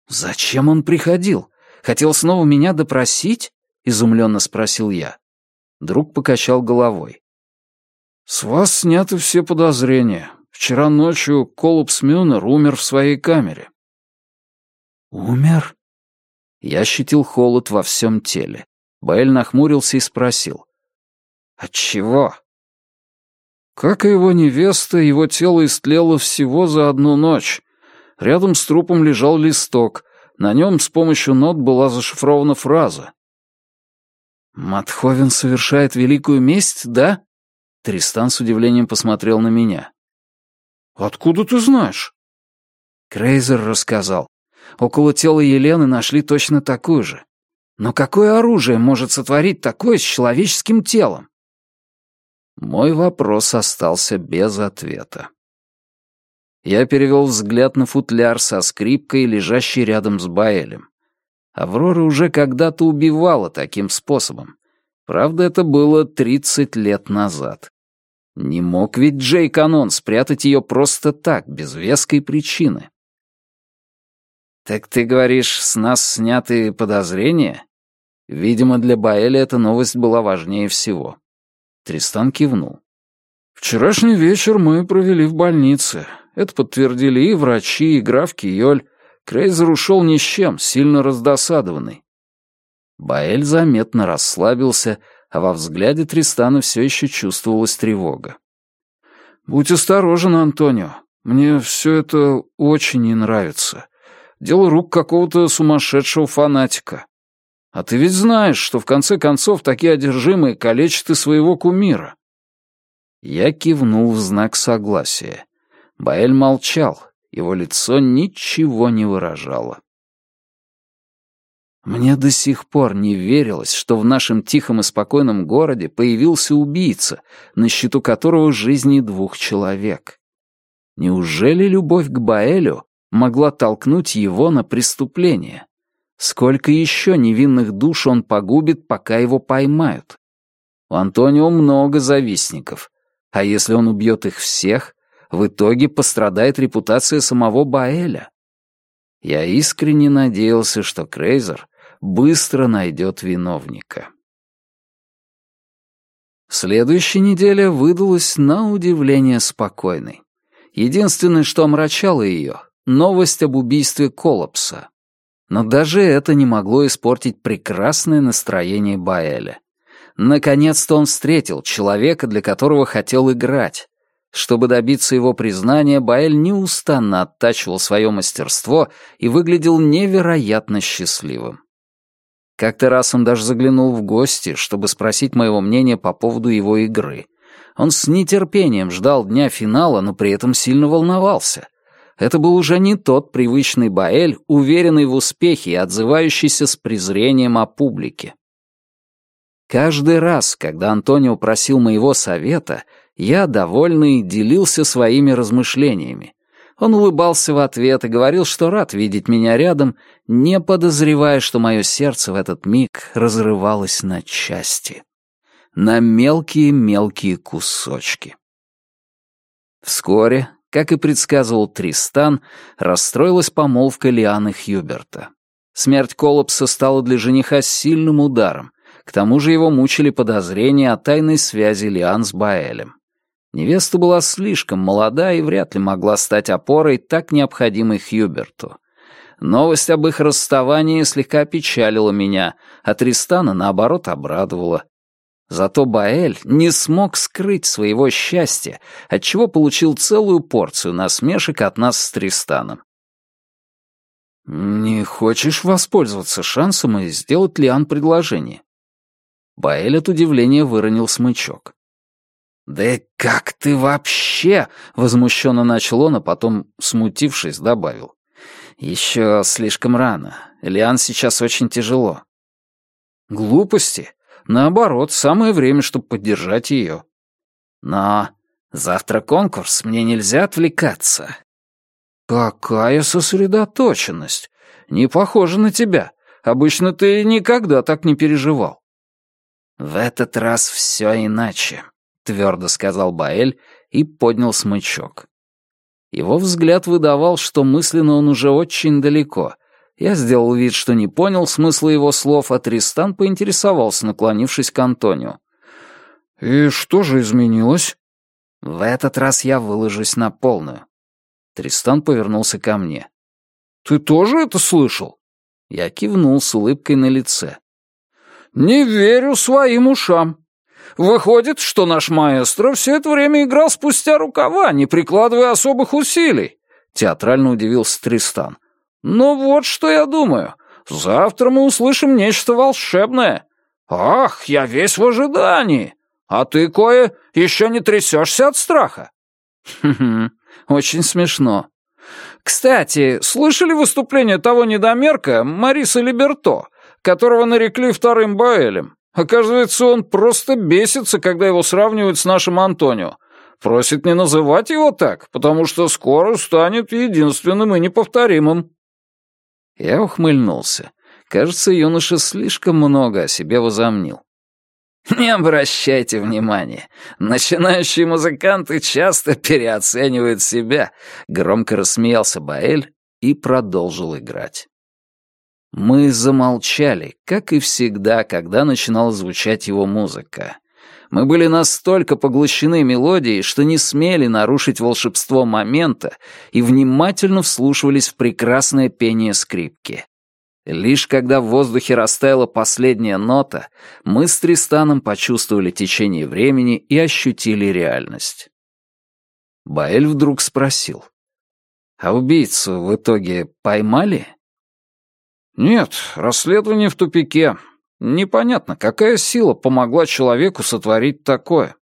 «Зачем он приходил? Хотел снова меня допросить?» — изумленно спросил я. Друг покачал головой. «С вас сняты все подозрения. Вчера ночью Колупс Мюнер умер в своей камере». «Умер?» Я ощутил холод во всем теле. Баэль нахмурился и спросил. «От чего?» Как и его невеста, его тело истлело всего за одну ночь. Рядом с трупом лежал листок. На нем с помощью нот была зашифрована фраза. «Матховен совершает великую месть, да?» Тристан с удивлением посмотрел на меня. «Откуда ты знаешь?» Крейзер рассказал. Около тела Елены нашли точно такую же. Но какое оружие может сотворить такое с человеческим телом? Мой вопрос остался без ответа. Я перевел взгляд на футляр со скрипкой, лежащий рядом с Баэлем. Аврора уже когда-то убивала таким способом. Правда, это было тридцать лет назад. Не мог ведь Джей Канон спрятать ее просто так, без веской причины. «Так ты говоришь, с нас сняты подозрения?» Видимо, для Баэля эта новость была важнее всего. Тристан кивнул. «Вчерашний вечер мы провели в больнице. Это подтвердили и врачи, и граф Киоль. Крейзер ушел ни с чем, сильно раздосадованный». Баэль заметно расслабился, а во взгляде Тристана все еще чувствовалась тревога. «Будь осторожен, Антонио. Мне все это очень не нравится. Дело рук какого-то сумасшедшего фанатика. А ты ведь знаешь, что в конце концов такие одержимые калечат и своего кумира». Я кивнул в знак согласия. Баэль молчал, его лицо ничего не выражало. Мне до сих пор не верилось, что в нашем тихом и спокойном городе появился убийца, на счету которого жизни двух человек. Неужели любовь к Баэлю могла толкнуть его на преступление? Сколько еще невинных душ он погубит, пока его поймают? У Антонио много завистников, а если он убьет их всех, в итоге пострадает репутация самого Баэля. Я искренне надеялся, что Крейзер быстро найдет виновника. Следующая неделя выдалась на удивление спокойной. Единственное, что омрачало ее — новость об убийстве Коллапса. Но даже это не могло испортить прекрасное настроение Баэля. Наконец-то он встретил человека, для которого хотел играть. Чтобы добиться его признания, Баэль неустанно оттачивал свое мастерство и выглядел невероятно счастливым. Как-то раз он даже заглянул в гости, чтобы спросить моего мнения по поводу его игры. Он с нетерпением ждал дня финала, но при этом сильно волновался. Это был уже не тот привычный Баэль, уверенный в успехе и отзывающийся с презрением о публике. Каждый раз, когда Антонио просил моего совета, я, довольный, делился своими размышлениями. Он улыбался в ответ и говорил, что рад видеть меня рядом, не подозревая, что мое сердце в этот миг разрывалось на части. На мелкие-мелкие кусочки. Вскоре, как и предсказывал Тристан, расстроилась помолвка Лианы Хьюберта. Смерть Коллапса стала для жениха сильным ударом, к тому же его мучили подозрения о тайной связи Лиан с Баэлем. Невеста была слишком молода и вряд ли могла стать опорой, так необходимой Хьюберту. Новость об их расставании слегка печалила меня, а Тристана, наоборот, обрадовала. Зато Баэль не смог скрыть своего счастья, отчего получил целую порцию насмешек от нас с Тристаном. «Не хочешь воспользоваться шансом и сделать Лиан предложение?» Баэль от удивления выронил смычок. «Да как ты вообще?» — возмущенно начал он, а потом, смутившись, добавил. «Еще слишком рано. Лиан сейчас очень тяжело». «Глупости. Наоборот, самое время, чтобы поддержать ее». «Но Завтра конкурс, мне нельзя отвлекаться». «Какая сосредоточенность! Не похоже на тебя. Обычно ты никогда так не переживал». «В этот раз все иначе», — твердо сказал Баэль и поднял смычок. Его взгляд выдавал, что мысленно он уже очень далеко. Я сделал вид, что не понял смысла его слов, а Тристан поинтересовался, наклонившись к Антонио. «И что же изменилось?» «В этот раз я выложусь на полную». Тристан повернулся ко мне. «Ты тоже это слышал?» Я кивнул с улыбкой на лице. «Не верю своим ушам. Выходит, что наш маэстро все это время играл спустя рукава, не прикладывая особых усилий», — театрально удивился Тристан. «Но вот что я думаю. Завтра мы услышим нечто волшебное. Ах, я весь в ожидании. А ты, Кое, еще не трясешься от страха?» «Хм-хм, очень смешно. Кстати, слышали выступление того недомерка, Мариса Либерто, которого нарекли вторым Баэлем? Оказывается, он просто бесится, когда его сравнивают с нашим Антонио. Просит не называть его так, потому что скоро станет единственным и неповторимым. Я ухмыльнулся. Кажется, юноша слишком много о себе возомнил. Не обращайте внимания. Начинающие музыканты часто переоценивают себя. Громко рассмеялся Баэль и продолжил играть. Мы замолчали, как и всегда, когда начинала звучать его музыка. Мы были настолько поглощены мелодией, что не смели нарушить волшебство момента и внимательно вслушивались в прекрасное пение скрипки. Лишь когда в воздухе растаяла последняя нота, мы с Тристаном почувствовали течение времени и ощутили реальность. Баэль вдруг спросил. «А убийцу в итоге поймали?» «Нет, расследование в тупике. Непонятно, какая сила помогла человеку сотворить такое.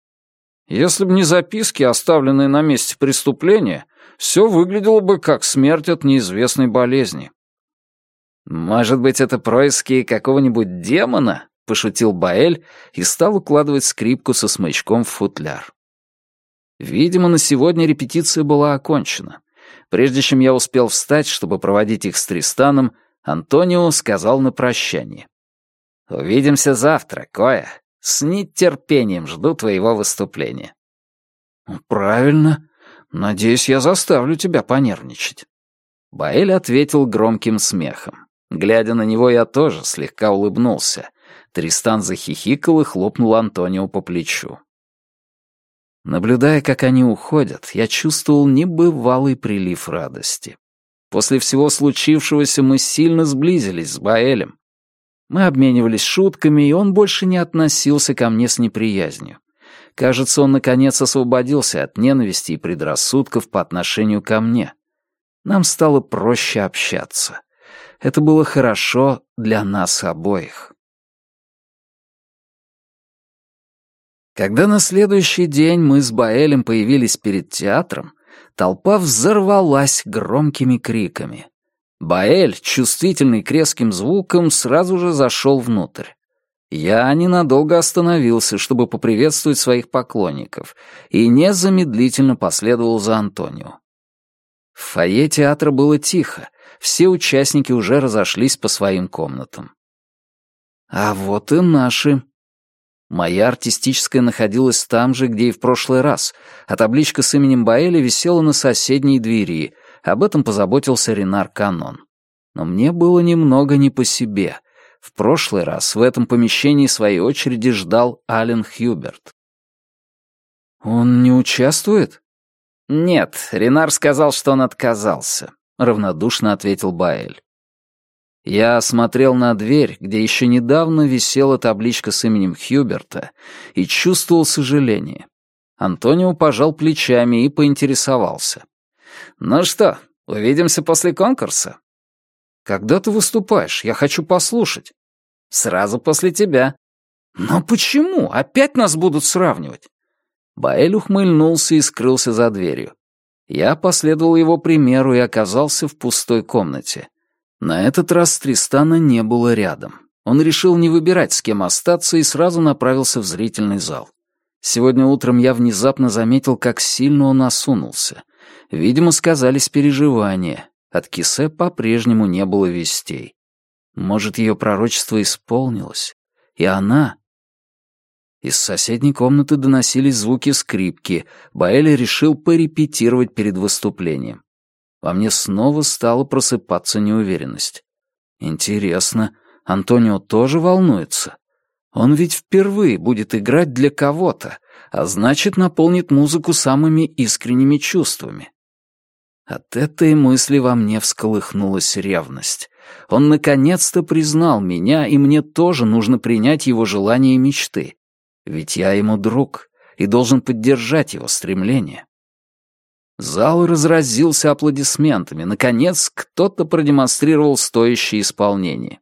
Если бы не записки, оставленные на месте преступления, все выглядело бы как смерть от неизвестной болезни. «Может быть, это происки какого-нибудь демона?» — пошутил Баэль и стал укладывать скрипку со смычком в футляр. Видимо, на сегодня репетиция была окончена. Прежде чем я успел встать, чтобы проводить их с Тристаном, Антонио сказал на прощание. «Увидимся завтра, Коя. С нетерпением жду твоего выступления». «Правильно. Надеюсь, я заставлю тебя понервничать». Баэль ответил громким смехом. Глядя на него, я тоже слегка улыбнулся. Тристан захихикал и хлопнул Антонио по плечу. Наблюдая, как они уходят, я чувствовал небывалый прилив радости. После всего случившегося мы сильно сблизились с Баэлем. Мы обменивались шутками, и он больше не относился ко мне с неприязнью. Кажется, он наконец освободился от ненависти и предрассудков по отношению ко мне. Нам стало проще общаться. Это было хорошо для нас обоих. Когда на следующий день мы с Баэлем появились перед театром, толпа взорвалась громкими криками. Баэль, чувствительный к резким звукам, сразу же зашел внутрь. Я ненадолго остановился, чтобы поприветствовать своих поклонников, и незамедлительно последовал за Антонио. В фойе театра было тихо, все участники уже разошлись по своим комнатам. А вот и наши. Моя артистическая находилась там же, где и в прошлый раз, а табличка с именем Баэля висела на соседней двери. Об этом позаботился Ренар Канон. Но мне было немного не по себе. В прошлый раз в этом помещении своей очереди ждал Ален Хьюберт. «Он не участвует?» «Нет, Ренар сказал, что он отказался. — равнодушно ответил Баэль. Я смотрел на дверь, где еще недавно висела табличка с именем Хьюберта, и чувствовал сожаление. Антонио пожал плечами и поинтересовался. «Ну что, увидимся после конкурса?» «Когда ты выступаешь? Я хочу послушать». «Сразу после тебя». «Но почему? Опять нас будут сравнивать?» Баэль ухмыльнулся и скрылся за дверью. Я последовал его примеру и оказался в пустой комнате. На этот раз Тристана не было рядом. Он решил не выбирать, с кем остаться, и сразу направился в зрительный зал. Сегодня утром я внезапно заметил, как сильно он осунулся. Видимо, сказались переживания. От Кисе по-прежнему не было вестей. Может, ее пророчество исполнилось, и она... Из соседней комнаты доносились звуки скрипки. Баэли решил порепетировать перед выступлением. Во мне снова стала просыпаться неуверенность. Интересно, Антонио тоже волнуется? Он ведь впервые будет играть для кого-то, а значит, наполнит музыку самыми искренними чувствами. От этой мысли во мне всколыхнулась ревность. Он наконец-то признал меня, и мне тоже нужно принять его желания и мечты. Ведь я ему друг и должен поддержать его стремление. Зал разразился аплодисментами. Наконец, кто-то продемонстрировал стоящее исполнение.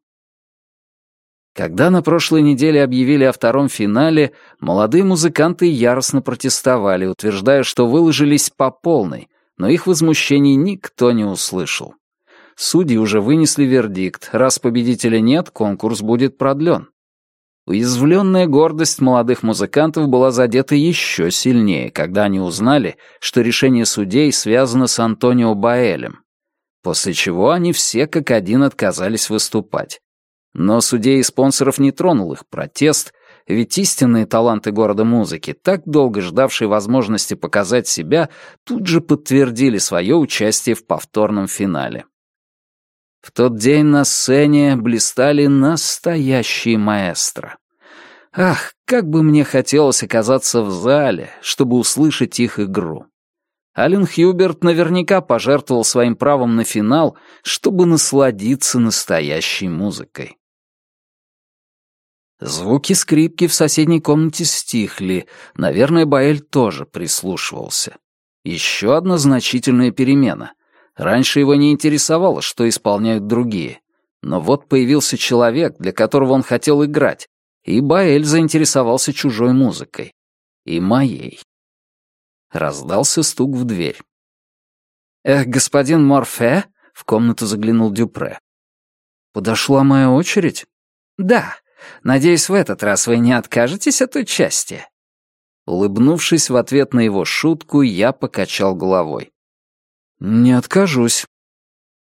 Когда на прошлой неделе объявили о втором финале, молодые музыканты яростно протестовали, утверждая, что выложились по полной, но их возмущений никто не услышал. Судьи уже вынесли вердикт, раз победителя нет, конкурс будет продлен. Уязвленная гордость молодых музыкантов была задета еще сильнее, когда они узнали, что решение судей связано с Антонио Баэлем, после чего они все как один отказались выступать. Но судей и спонсоров не тронул их протест, ведь истинные таланты города музыки, так долго ждавшие возможности показать себя, тут же подтвердили свое участие в повторном финале. В тот день на сцене блистали настоящие маэстро. Ах, как бы мне хотелось оказаться в зале, чтобы услышать их игру. Ален Хьюберт наверняка пожертвовал своим правом на финал, чтобы насладиться настоящей музыкой. Звуки скрипки в соседней комнате стихли. Наверное, Баэль тоже прислушивался. Еще одна значительная перемена. Раньше его не интересовало, что исполняют другие. Но вот появился человек, для которого он хотел играть, и Баэль заинтересовался чужой музыкой. И моей. Раздался стук в дверь. «Эх, господин Морфе?» — в комнату заглянул Дюпре. «Подошла моя очередь?» «Да», Надеюсь, в этот раз вы не откажетесь от участия». Улыбнувшись в ответ на его шутку, я покачал головой. «Не откажусь».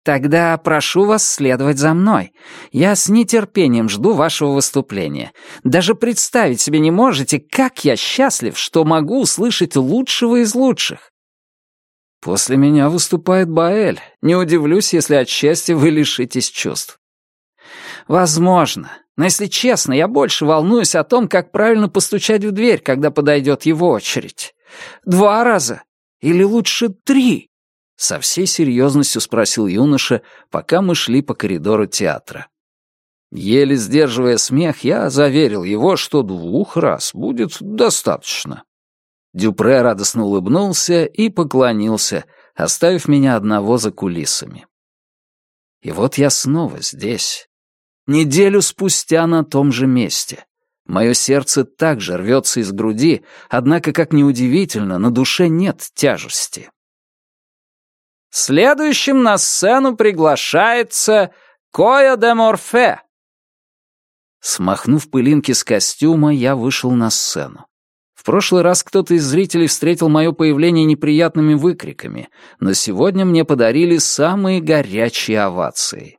«Тогда прошу вас следовать за мной. Я с нетерпением жду вашего выступления. Даже представить себе не можете, как я счастлив, что могу услышать лучшего из лучших». «После меня выступает Баэль. Не удивлюсь, если от счастья вы лишитесь чувств». «Возможно. Но если честно, я больше волнуюсь о том, как правильно постучать в дверь, когда подойдет его очередь. Два раза? Или лучше три?» Со всей серьезностью спросил юноша, пока мы шли по коридору театра. Еле сдерживая смех, я заверил его, что двух раз будет достаточно. Дюпре радостно улыбнулся и поклонился, оставив меня одного за кулисами. И вот я снова здесь, Неделю спустя на том же месте. Мое сердце также рвется из груди, однако, как ни удивительно, на душе нет тяжести. Следующим на сцену приглашается Коя де Морфе. Смахнув пылинки с костюма, я вышел на сцену. В прошлый раз кто-то из зрителей встретил мое появление неприятными выкриками, но сегодня мне подарили самые горячие овации.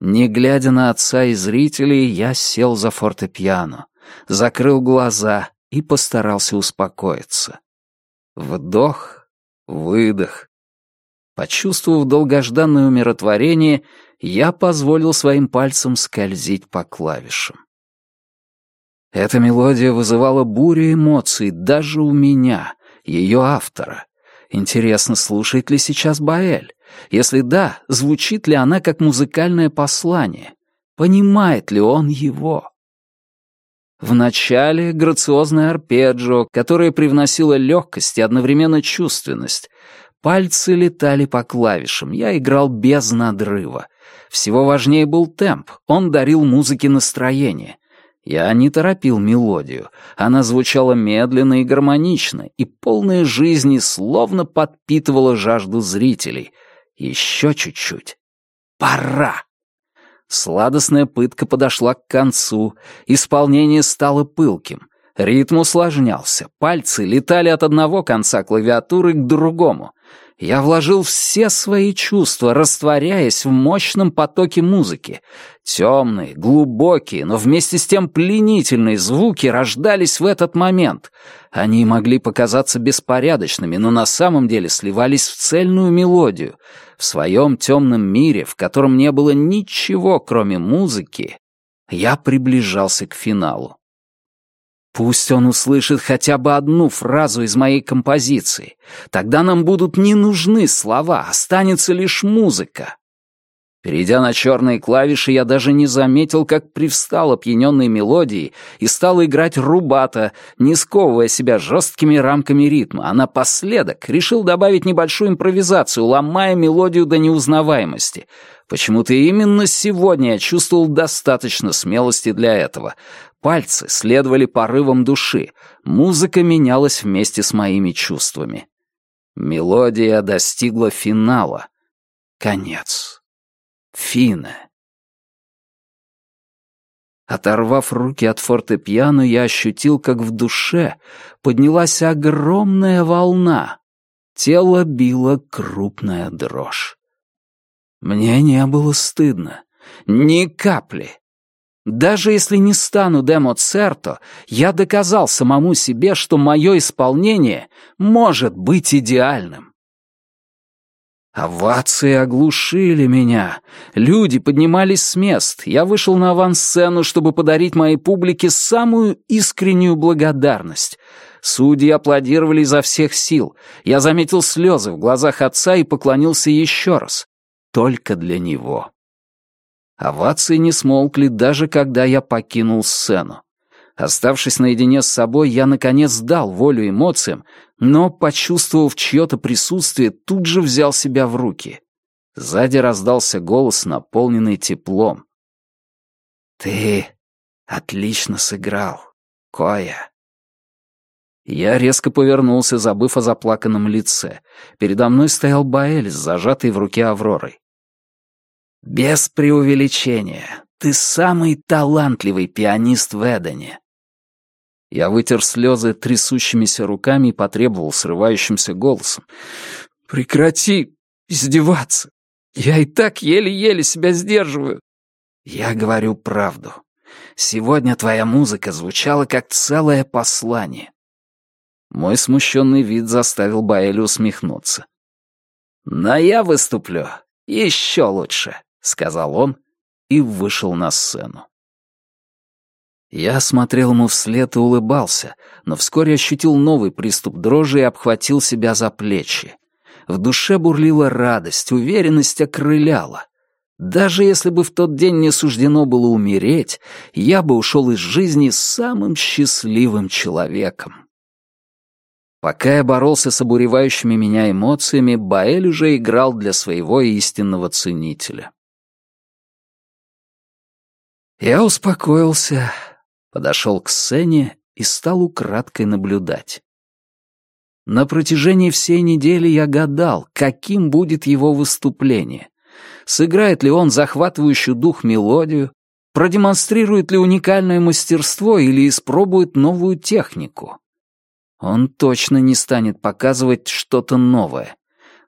Не глядя на отца и зрителей, я сел за фортепиано, закрыл глаза и постарался успокоиться. Вдох, выдох. Почувствовав долгожданное умиротворение, я позволил своим пальцам скользить по клавишам. Эта мелодия вызывала бурю эмоций даже у меня, ее автора. Интересно, слушает ли сейчас Баэль? Если да, звучит ли она как музыкальное послание? Понимает ли он его? Вначале грациозное арпеджио, которое привносило легкость и одновременно чувственность. Пальцы летали по клавишам, я играл без надрыва. Всего важнее был темп, он дарил музыке настроение. Я не торопил мелодию, она звучала медленно и гармонично, и полная жизни словно подпитывала жажду зрителей — еще чуть-чуть. Пора! Сладостная пытка подошла к концу, исполнение стало пылким. Ритм усложнялся, пальцы летали от одного конца клавиатуры к другому. Я вложил все свои чувства, растворяясь в мощном потоке музыки. Темные, глубокие, но вместе с тем пленительные звуки рождались в этот момент. Они могли показаться беспорядочными, но на самом деле сливались в цельную мелодию. В своем темном мире, в котором не было ничего, кроме музыки, я приближался к финалу. Пусть он услышит хотя бы одну фразу из моей композиции. Тогда нам будут не нужны слова, останется лишь музыка. Перейдя на черные клавиши, я даже не заметил, как привстал опьяненной мелодией и стал играть рубата, не сковывая себя жесткими рамками ритма, а напоследок решил добавить небольшую импровизацию, ломая мелодию до неузнаваемости. Почему-то именно сегодня я чувствовал достаточно смелости для этого. Пальцы следовали порывам души, музыка менялась вместе с моими чувствами. Мелодия достигла финала. Конец. Фина. Оторвав руки от фортепиано, я ощутил, как в душе поднялась огромная волна. Тело било крупная дрожь. Мне не было стыдно. Ни капли. Даже если не стану Демо Церто, я доказал самому себе, что мое исполнение может быть идеальным. Овации оглушили меня. Люди поднимались с мест. Я вышел на авансцену, чтобы подарить моей публике самую искреннюю благодарность. Судьи аплодировали изо всех сил. Я заметил слезы в глазах отца и поклонился еще раз. Только для него. Овации не смолкли, даже когда я покинул сцену. Оставшись наедине с собой, я, наконец, дал волю эмоциям, но, почувствовав чье-то присутствие, тут же взял себя в руки. Сзади раздался голос, наполненный теплом. «Ты отлично сыграл, Коя». Я резко повернулся, забыв о заплаканном лице. Передо мной стоял Баэль с зажатой в руке Авророй. «Без преувеличения. Ты самый талантливый пианист в Эдене». Я вытер слезы трясущимися руками и потребовал срывающимся голосом. «Прекрати издеваться. Я и так еле-еле себя сдерживаю». «Я говорю правду. Сегодня твоя музыка звучала как целое послание». Мой смущенный вид заставил Баэля усмехнуться. «Но я выступлю еще лучше». — сказал он и вышел на сцену. Я смотрел ему вслед и улыбался, но вскоре ощутил новый приступ дрожи и обхватил себя за плечи. В душе бурлила радость, уверенность окрыляла. Даже если бы в тот день мне суждено было умереть, я бы ушел из жизни самым счастливым человеком. Пока я боролся с обуревающими меня эмоциями, Баэль уже играл для своего истинного ценителя. Я успокоился, подошел к сцене и стал украдкой наблюдать. На протяжении всей недели я гадал, каким будет его выступление. Сыграет ли он захватывающую дух мелодию, продемонстрирует ли уникальное мастерство или испробует новую технику. Он точно не станет показывать что-то новое.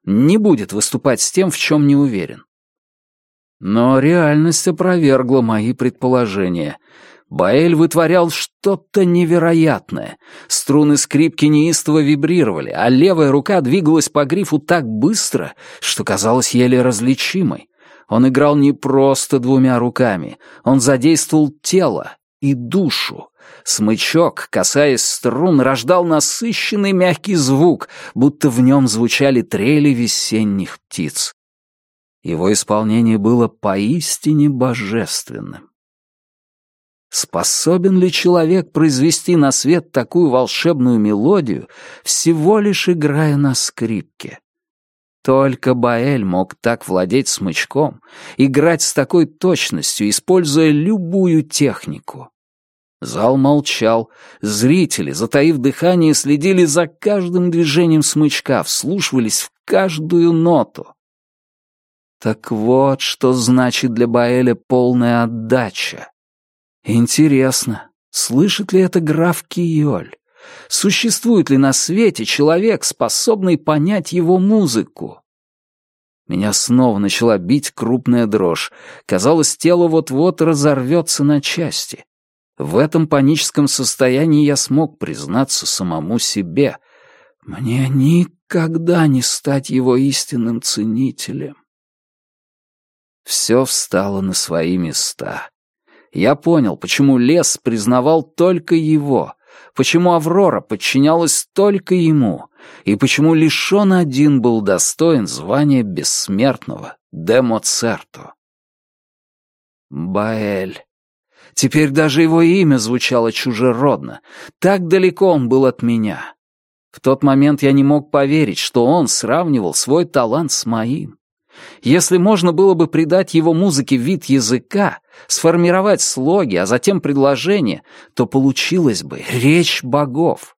Не будет выступать с тем, в чем не уверен. Но реальность опровергла мои предположения. Баэль вытворял что-то невероятное. Струны скрипки неистово вибрировали, а левая рука двигалась по грифу так быстро, что казалось еле различимой. Он играл не просто двумя руками, он задействовал тело и душу. Смычок, касаясь струн, рождал насыщенный мягкий звук, будто в нем звучали трели весенних птиц. Его исполнение было поистине божественным. Способен ли человек произвести на свет такую волшебную мелодию, всего лишь играя на скрипке? Только Баэль мог так владеть смычком, играть с такой точностью, используя любую технику. Зал молчал, зрители, затаив дыхание, следили за каждым движением смычка, вслушивались в каждую ноту. Так вот, что значит для Баэля полная отдача. Интересно, Слышит ли это граф Киоль? Существует ли на свете человек, способный понять его музыку? Меня снова начала бить крупная дрожь. Казалось, тело вот-вот разорвется на части. В этом паническом состоянии я смог признаться самому себе. Мне никогда не стать его истинным ценителем. Все встало на свои места. Я понял, почему лес признавал только его, почему Аврора подчинялась только ему, и почему лишь он один был достоин звания бессмертного де Моцерто. Баэль. Теперь даже его имя звучало чужеродно. Так далеко он был от меня. В тот момент я не мог поверить, что он сравнивал свой талант с моим. Если можно было бы придать его музыке вид языка, сформировать слоги, а затем предложения, то получилась бы речь богов.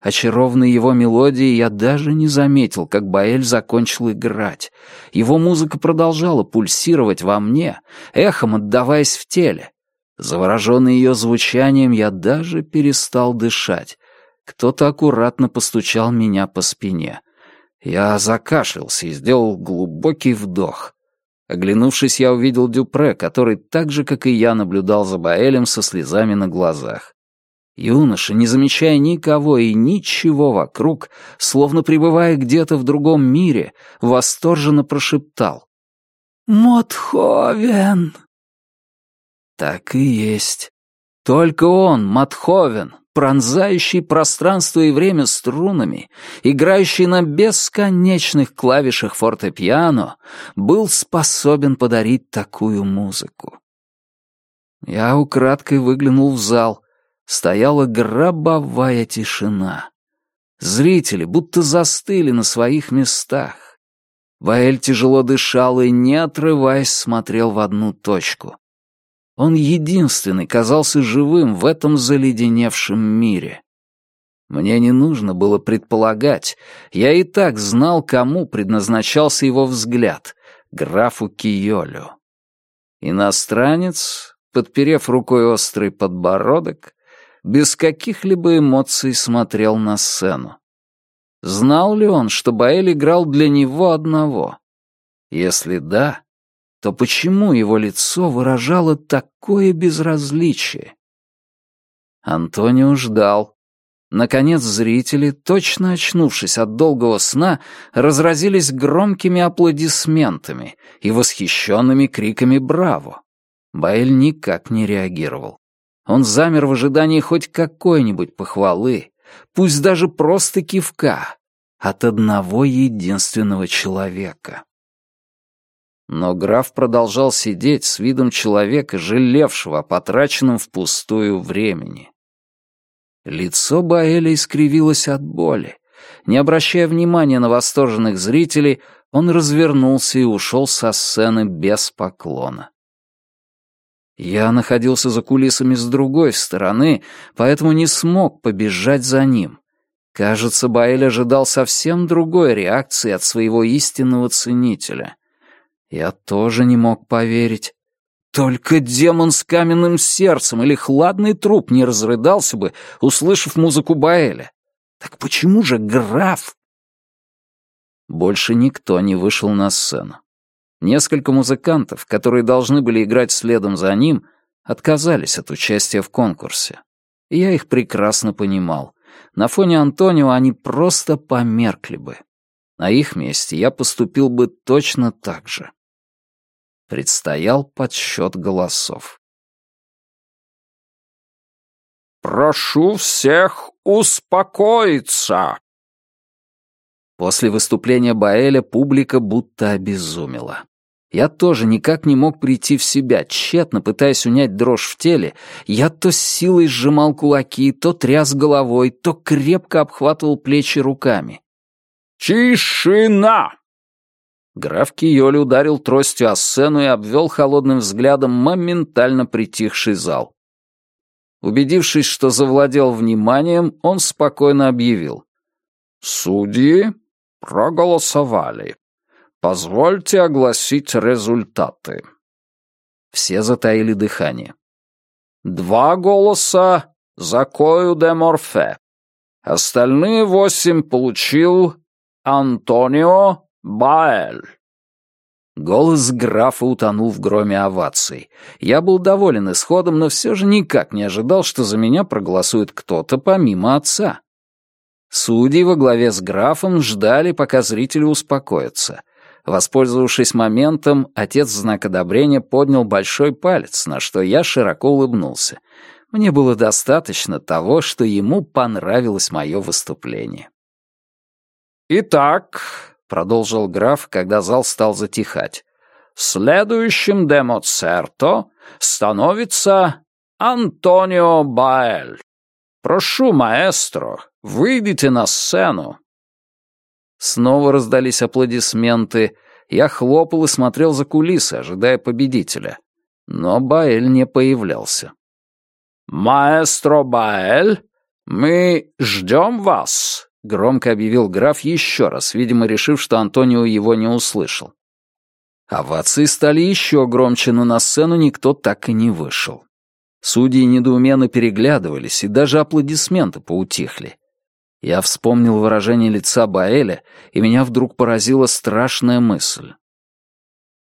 Очарованный его мелодией, я даже не заметил, как Баэль закончил играть. Его музыка продолжала пульсировать во мне, эхом отдаваясь в теле. Завороженный ее звучанием, я даже перестал дышать. Кто-то аккуратно постучал меня по спине. Я закашлялся и сделал глубокий вдох. Оглянувшись, я увидел Дюпре, который так же, как и я, наблюдал за Баэлем со слезами на глазах. Юноша, не замечая никого и ничего вокруг, словно пребывая где-то в другом мире, восторженно прошептал. «Мотховен!» Так и есть. Только он, Матховен, пронзающий пространство и время струнами, играющий на бесконечных клавишах фортепиано, был способен подарить такую музыку. Я украдкой выглянул в зал. Стояла гробовая тишина. Зрители будто застыли на своих местах. Ваэль тяжело дышал и, не отрываясь, смотрел в одну точку. Он единственный казался живым в этом заледеневшем мире. Мне не нужно было предполагать, я и так знал, кому предназначался его взгляд — графу Киолю. Иностранец, подперев рукой острый подбородок, без каких-либо эмоций смотрел на сцену. Знал ли он, что Баэль играл для него одного? Если да, то почему его лицо выражало такое безразличие? Антонио ждал. Наконец зрители, точно очнувшись от долгого сна, разразились громкими аплодисментами и восхищенными криками «Браво!». Баэль никак не реагировал. Он замер в ожидании хоть какой-нибудь похвалы, пусть даже просто кивка, от одного единственного человека. Но граф продолжал сидеть с видом человека, жалевшего о потраченном впустую времени. Лицо Баэля искривилось от боли. Не обращая внимания на восторженных зрителей, он развернулся и ушел со сцены без поклона. Я находился за кулисами с другой стороны, поэтому не смог побежать за ним. Кажется, Баэль ожидал совсем другой реакции от своего истинного ценителя. Я тоже не мог поверить. Только демон с каменным сердцем или хладный труп не разрыдался бы, услышав музыку Баэля. Так почему же граф? Больше никто не вышел на сцену. Несколько музыкантов, которые должны были играть следом за ним, отказались от участия в конкурсе. И я их прекрасно понимал. На фоне Антонио они просто померкли бы. На их месте я поступил бы точно так же. Предстоял подсчет голосов. «Прошу всех успокоиться!» После выступления Баэля публика будто обезумела. Я тоже никак не мог прийти в себя, тщетно пытаясь унять дрожь в теле. Я то с силой сжимал кулаки, то тряс головой, то крепко обхватывал плечи руками. «Тишина!» Граф Киоли ударил тростью о сцену и обвел холодным взглядом моментально притихший зал. Убедившись, что завладел вниманием, он спокойно объявил. «Судьи проголосовали. Позвольте огласить результаты». Все затаили дыхание. два голоса за Кою де Морфе. Остальные восемь получил Антонио Баэль. Голос графа утонул в громе оваций. Я был доволен исходом, но все же никак не ожидал, что за меня проголосует кто-то помимо отца. Судьи во главе с графом ждали, пока зрители успокоятся. Воспользовавшись моментом, отец в знак одобрения поднял большой палец, на что я широко улыбнулся. Мне было достаточно того, что ему понравилось мое выступление. «Итак», — продолжил граф, когда зал стал затихать, «следующим демоцерто становится Антонио Баэль. Прошу, маэстро, выйдите на сцену». Снова раздались аплодисменты. Я хлопал и смотрел за кулисы, ожидая победителя. Но Баэль не появлялся. «Маэстро Баэль, мы ждем вас», — громко объявил граф еще раз, видимо, решив, что Антонио его не услышал. Овации стали еще громче, но на сцену никто так и не вышел. Судьи недоуменно переглядывались, и даже аплодисменты поутихли. Я вспомнил выражение лица Баэля, и меня вдруг поразила страшная мысль.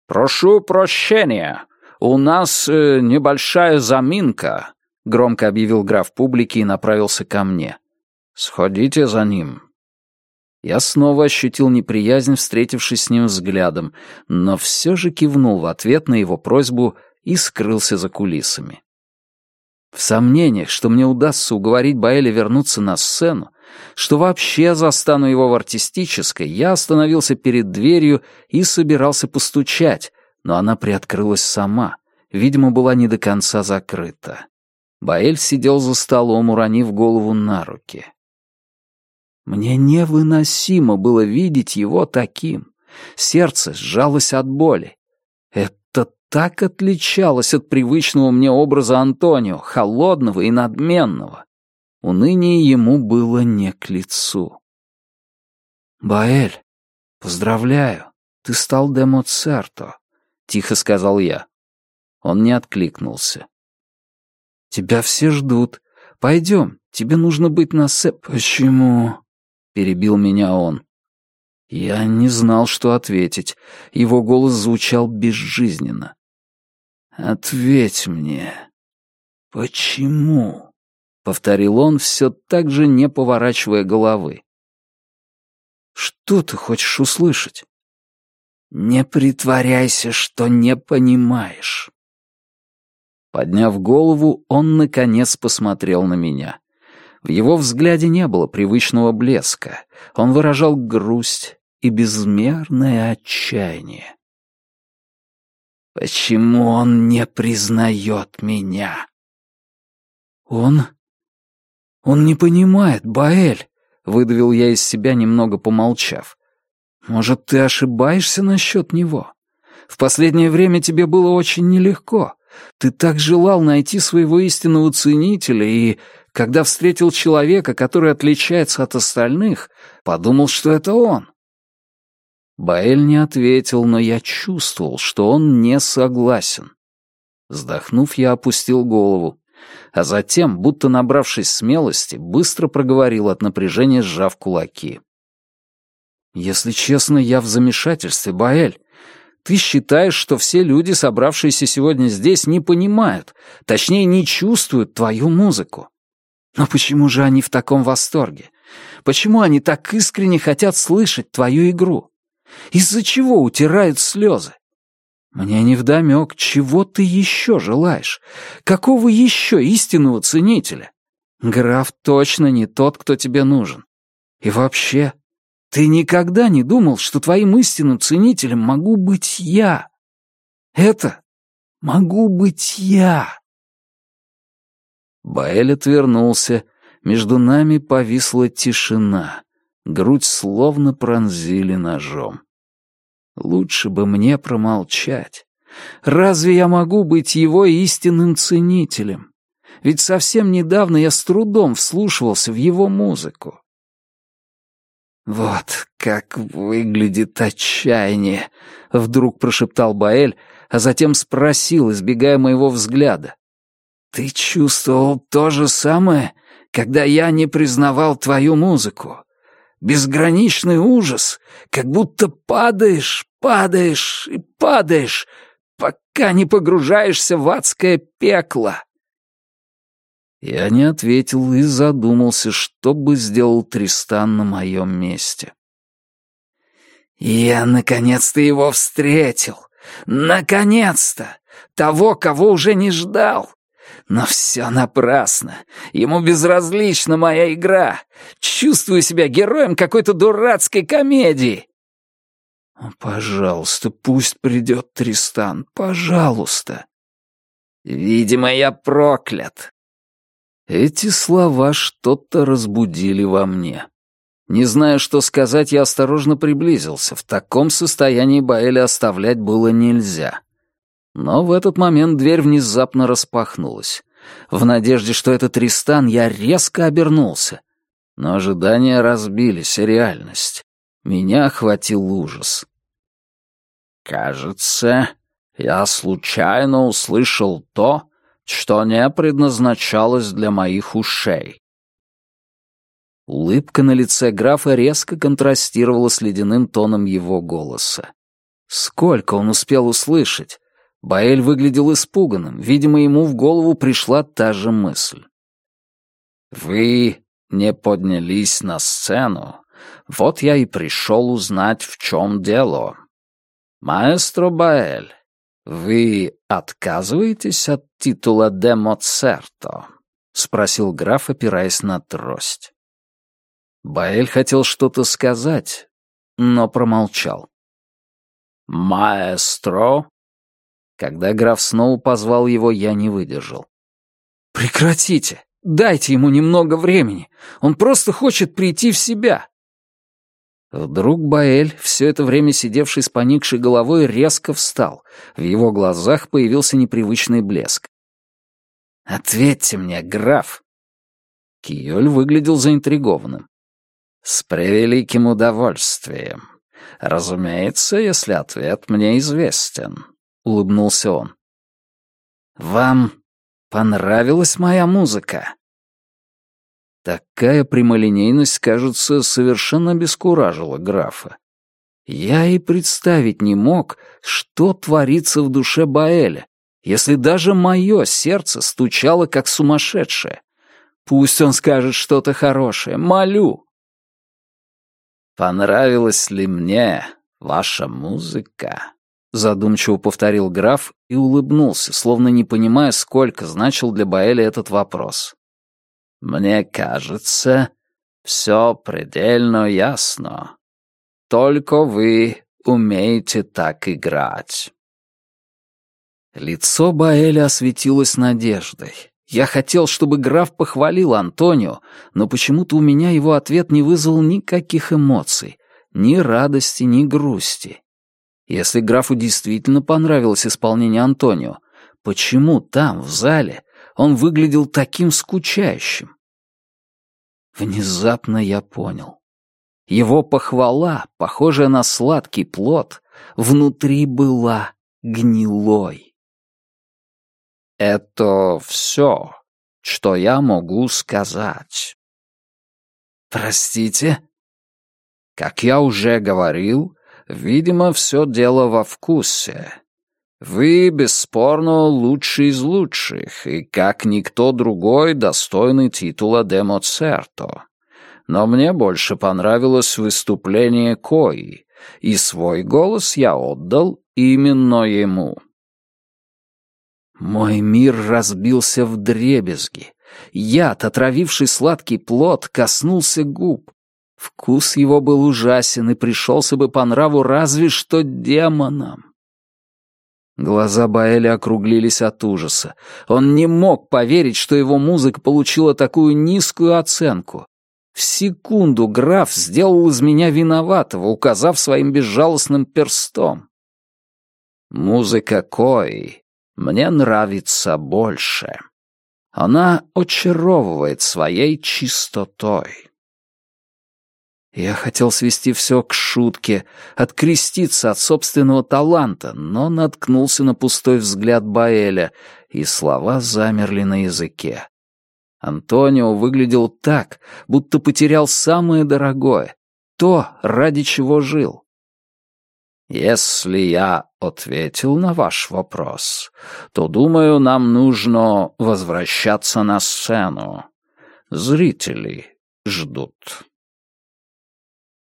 «Прошу прощения, у нас э, небольшая заминка», — громко объявил граф публике и направился ко мне. «Сходите за ним». Я снова ощутил неприязнь, встретившись с ним взглядом, но все же кивнул в ответ на его просьбу и скрылся за кулисами. В сомнениях, что мне удастся уговорить Баэля вернуться на сцену, что вообще застану его в артистической, я остановился перед дверью и собирался постучать, но она приоткрылась сама, видимо, была не до конца закрыта. Баэль сидел за столом, уронив голову на руки. Мне невыносимо было видеть его таким. Сердце сжалось от боли. Это так отличалось от привычного мне образа Антонио, холодного и надменного. Уныние ему было не к лицу. «Баэль, поздравляю, ты стал демоцерто», — тихо сказал я. Он не откликнулся. «Тебя все ждут. Пойдем, тебе нужно быть на се...» «Почему?» — перебил меня он. Я не знал, что ответить. Его голос звучал безжизненно. «Ответь мне, почему?» повторил он, все так же не поворачивая головы. Что ты хочешь услышать? Не притворяйся, что не понимаешь. Подняв голову, он наконец посмотрел на меня. В его взгляде не было привычного блеска. Он выражал грусть и безмерное отчаяние. Почему он не признает меня? Он «Он не понимает, Баэль», — выдавил я из себя, немного помолчав. «Может, ты ошибаешься насчет него? В последнее время тебе было очень нелегко. Ты так желал найти своего истинного ценителя и, когда встретил человека, который отличается от остальных, подумал, что это он». Баэль не ответил, но я чувствовал, что он не согласен. Вздохнув, я опустил голову а затем, будто набравшись смелости, быстро проговорил от напряжения, сжав кулаки. «Если честно, я в замешательстве, Баэль. Ты считаешь, что все люди, собравшиеся сегодня здесь, не понимают, точнее, не чувствуют твою музыку. Но почему же они в таком восторге? Почему они так искренне хотят слышать твою игру? Из-за чего утирают слезы? Мне невдомёк, чего ты еще желаешь? Какого еще истинного ценителя? Граф точно не тот, кто тебе нужен. И вообще, ты никогда не думал, что твоим истинным ценителем могу быть я? Это могу быть я. Баэль отвернулся. Между нами повисла тишина. Грудь словно пронзили ножом. Лучше бы мне промолчать. Разве я могу быть его истинным ценителем? Ведь совсем недавно я с трудом вслушивался в его музыку. «Вот как выглядит отчаяние!» — вдруг прошептал Баэль, а затем спросил, избегая моего взгляда. Ты чувствовал то же самое, когда я не признавал твою музыку? Безграничный ужас, как будто падаешь, падаешь и падаешь, пока не погружаешься в адское пекло. Я не ответил и задумался, что бы сделал Тристан на моем месте. Я наконец-то его встретил. Наконец-то! Того, кого уже не ждал. Но все напрасно. Ему безразлична моя игра. Чувствую себя героем какой-то дурацкой комедии. «Пожалуйста, пусть придет Тристан, пожалуйста». «Видимо, я проклят». Эти слова что-то разбудили во мне. Не зная, что сказать, я осторожно приблизился. В таком состоянии Баэля оставлять было нельзя. Но в этот момент дверь внезапно распахнулась. В надежде, что это Тристан, я резко обернулся. Но ожидания разбились, реальность. Меня охватил ужас. «Кажется, я случайно услышал то, что не предназначалось для моих ушей». Улыбка на лице графа резко контрастировала с ледяным тоном его голоса. Сколько он успел услышать? Баэль выглядел испуганным, видимо, ему в голову пришла та же мысль. «Вы не поднялись на сцену, вот я и пришел узнать, в чем дело. Маэстро Баэль, вы отказываетесь от титула де Моцерто?» — спросил граф, опираясь на трость. Баэль хотел что-то сказать, но промолчал. «Маэстро?» Когда граф снова позвал его, я не выдержал. «Прекратите! Дайте ему немного времени! Он просто хочет прийти в себя!» Вдруг Баэль, все это время сидевший с поникшей головой, резко встал. В его глазах появился непривычный блеск. «Ответьте мне, граф!» Киёль выглядел заинтригованным. «С превеликим удовольствием. Разумеется, если ответ мне известен», — улыбнулся он. «Вам понравилась моя музыка?» Такая прямолинейность, кажется, совершенно обескуражила графа. Я и представить не мог, что творится в душе Баэля, если даже мое сердце стучало как сумасшедшее. Пусть он скажет что-то хорошее, молю. «Понравилась ли мне ваша музыка?» Задумчиво повторил граф и улыбнулся, словно не понимая, сколько значил для Баэля этот вопрос. Мне кажется, все предельно ясно. Только вы умеете так играть. Лицо Баэля осветилось надеждой. Я хотел, чтобы граф похвалил Антонио, но почему-то у меня его ответ не вызвал никаких эмоций, ни радости, ни грусти. Если графу действительно понравилось исполнение Антонио, почему там, в зале, он выглядел таким скучающим? Внезапно я понял. Его похвала, похожая на сладкий плод, внутри была гнилой. Это все, что я могу сказать. Простите? Как я уже говорил, видимо, все дело во вкусе. Вы, бесспорно, лучший из лучших, и как никто другой достойный титула де Моцерто. Но мне больше понравилось выступление Кои, и свой голос я отдал именно ему. Мой мир разбился в дребезги. Яд, отравивший сладкий плод, коснулся губ. Вкус его был ужасен и пришелся бы по нраву разве что демонам. Глаза Баэля округлились от ужаса. Он не мог поверить, что его музыка получила такую низкую оценку. В секунду граф сделал из меня виноватого, указав своим безжалостным перстом. Музыка Кои мне нравится больше. Она очаровывает своей чистотой. Я хотел свести все к шутке, откреститься от собственного таланта, но наткнулся на пустой взгляд Баэля, и слова замерли на языке. Антонио выглядел так, будто потерял самое дорогое, то, ради чего жил. «Если я ответил на ваш вопрос, то, думаю, нам нужно возвращаться на сцену. Зрители ждут».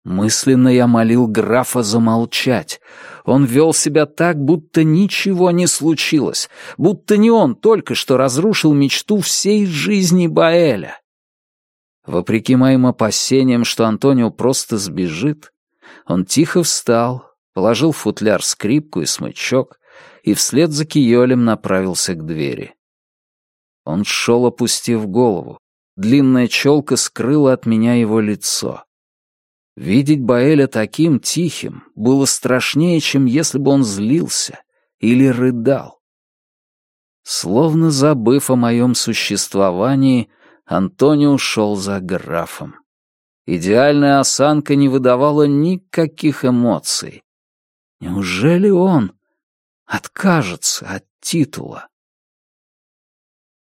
Мысленно я молил графа замолчать. Он вел себя так, будто ничего не случилось, будто не он только что разрушил мечту всей жизни Баэля. Вопреки моим опасениям, что Антонио просто сбежит, он тихо встал, положил футляр скрипку и смычок и вслед за Киолем направился к двери. Он шел, опустив голову. Длинная челка скрыла от меня его лицо. Видеть Баэля таким тихим было страшнее, чем если бы он злился или рыдал. Словно забыв о моем существовании, Антонио ушел за графом. Идеальная осанка не выдавала никаких эмоций. Неужели он откажется от титула?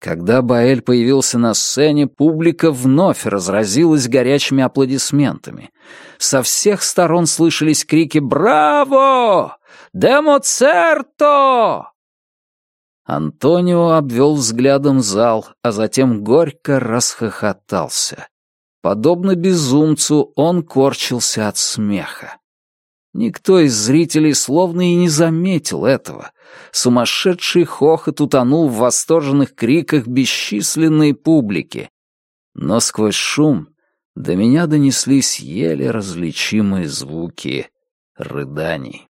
Когда Баэль появился на сцене, публика вновь разразилась горячими аплодисментами. Со всех сторон слышались крики «Браво! Демоцерто!» Антонио обвел взглядом зал, а затем горько расхохотался. Подобно безумцу, он корчился от смеха. Никто из зрителей словно и не заметил этого. Сумасшедший хохот утонул в восторженных криках бесчисленной публики. Но сквозь шум до меня донеслись еле различимые звуки рыданий.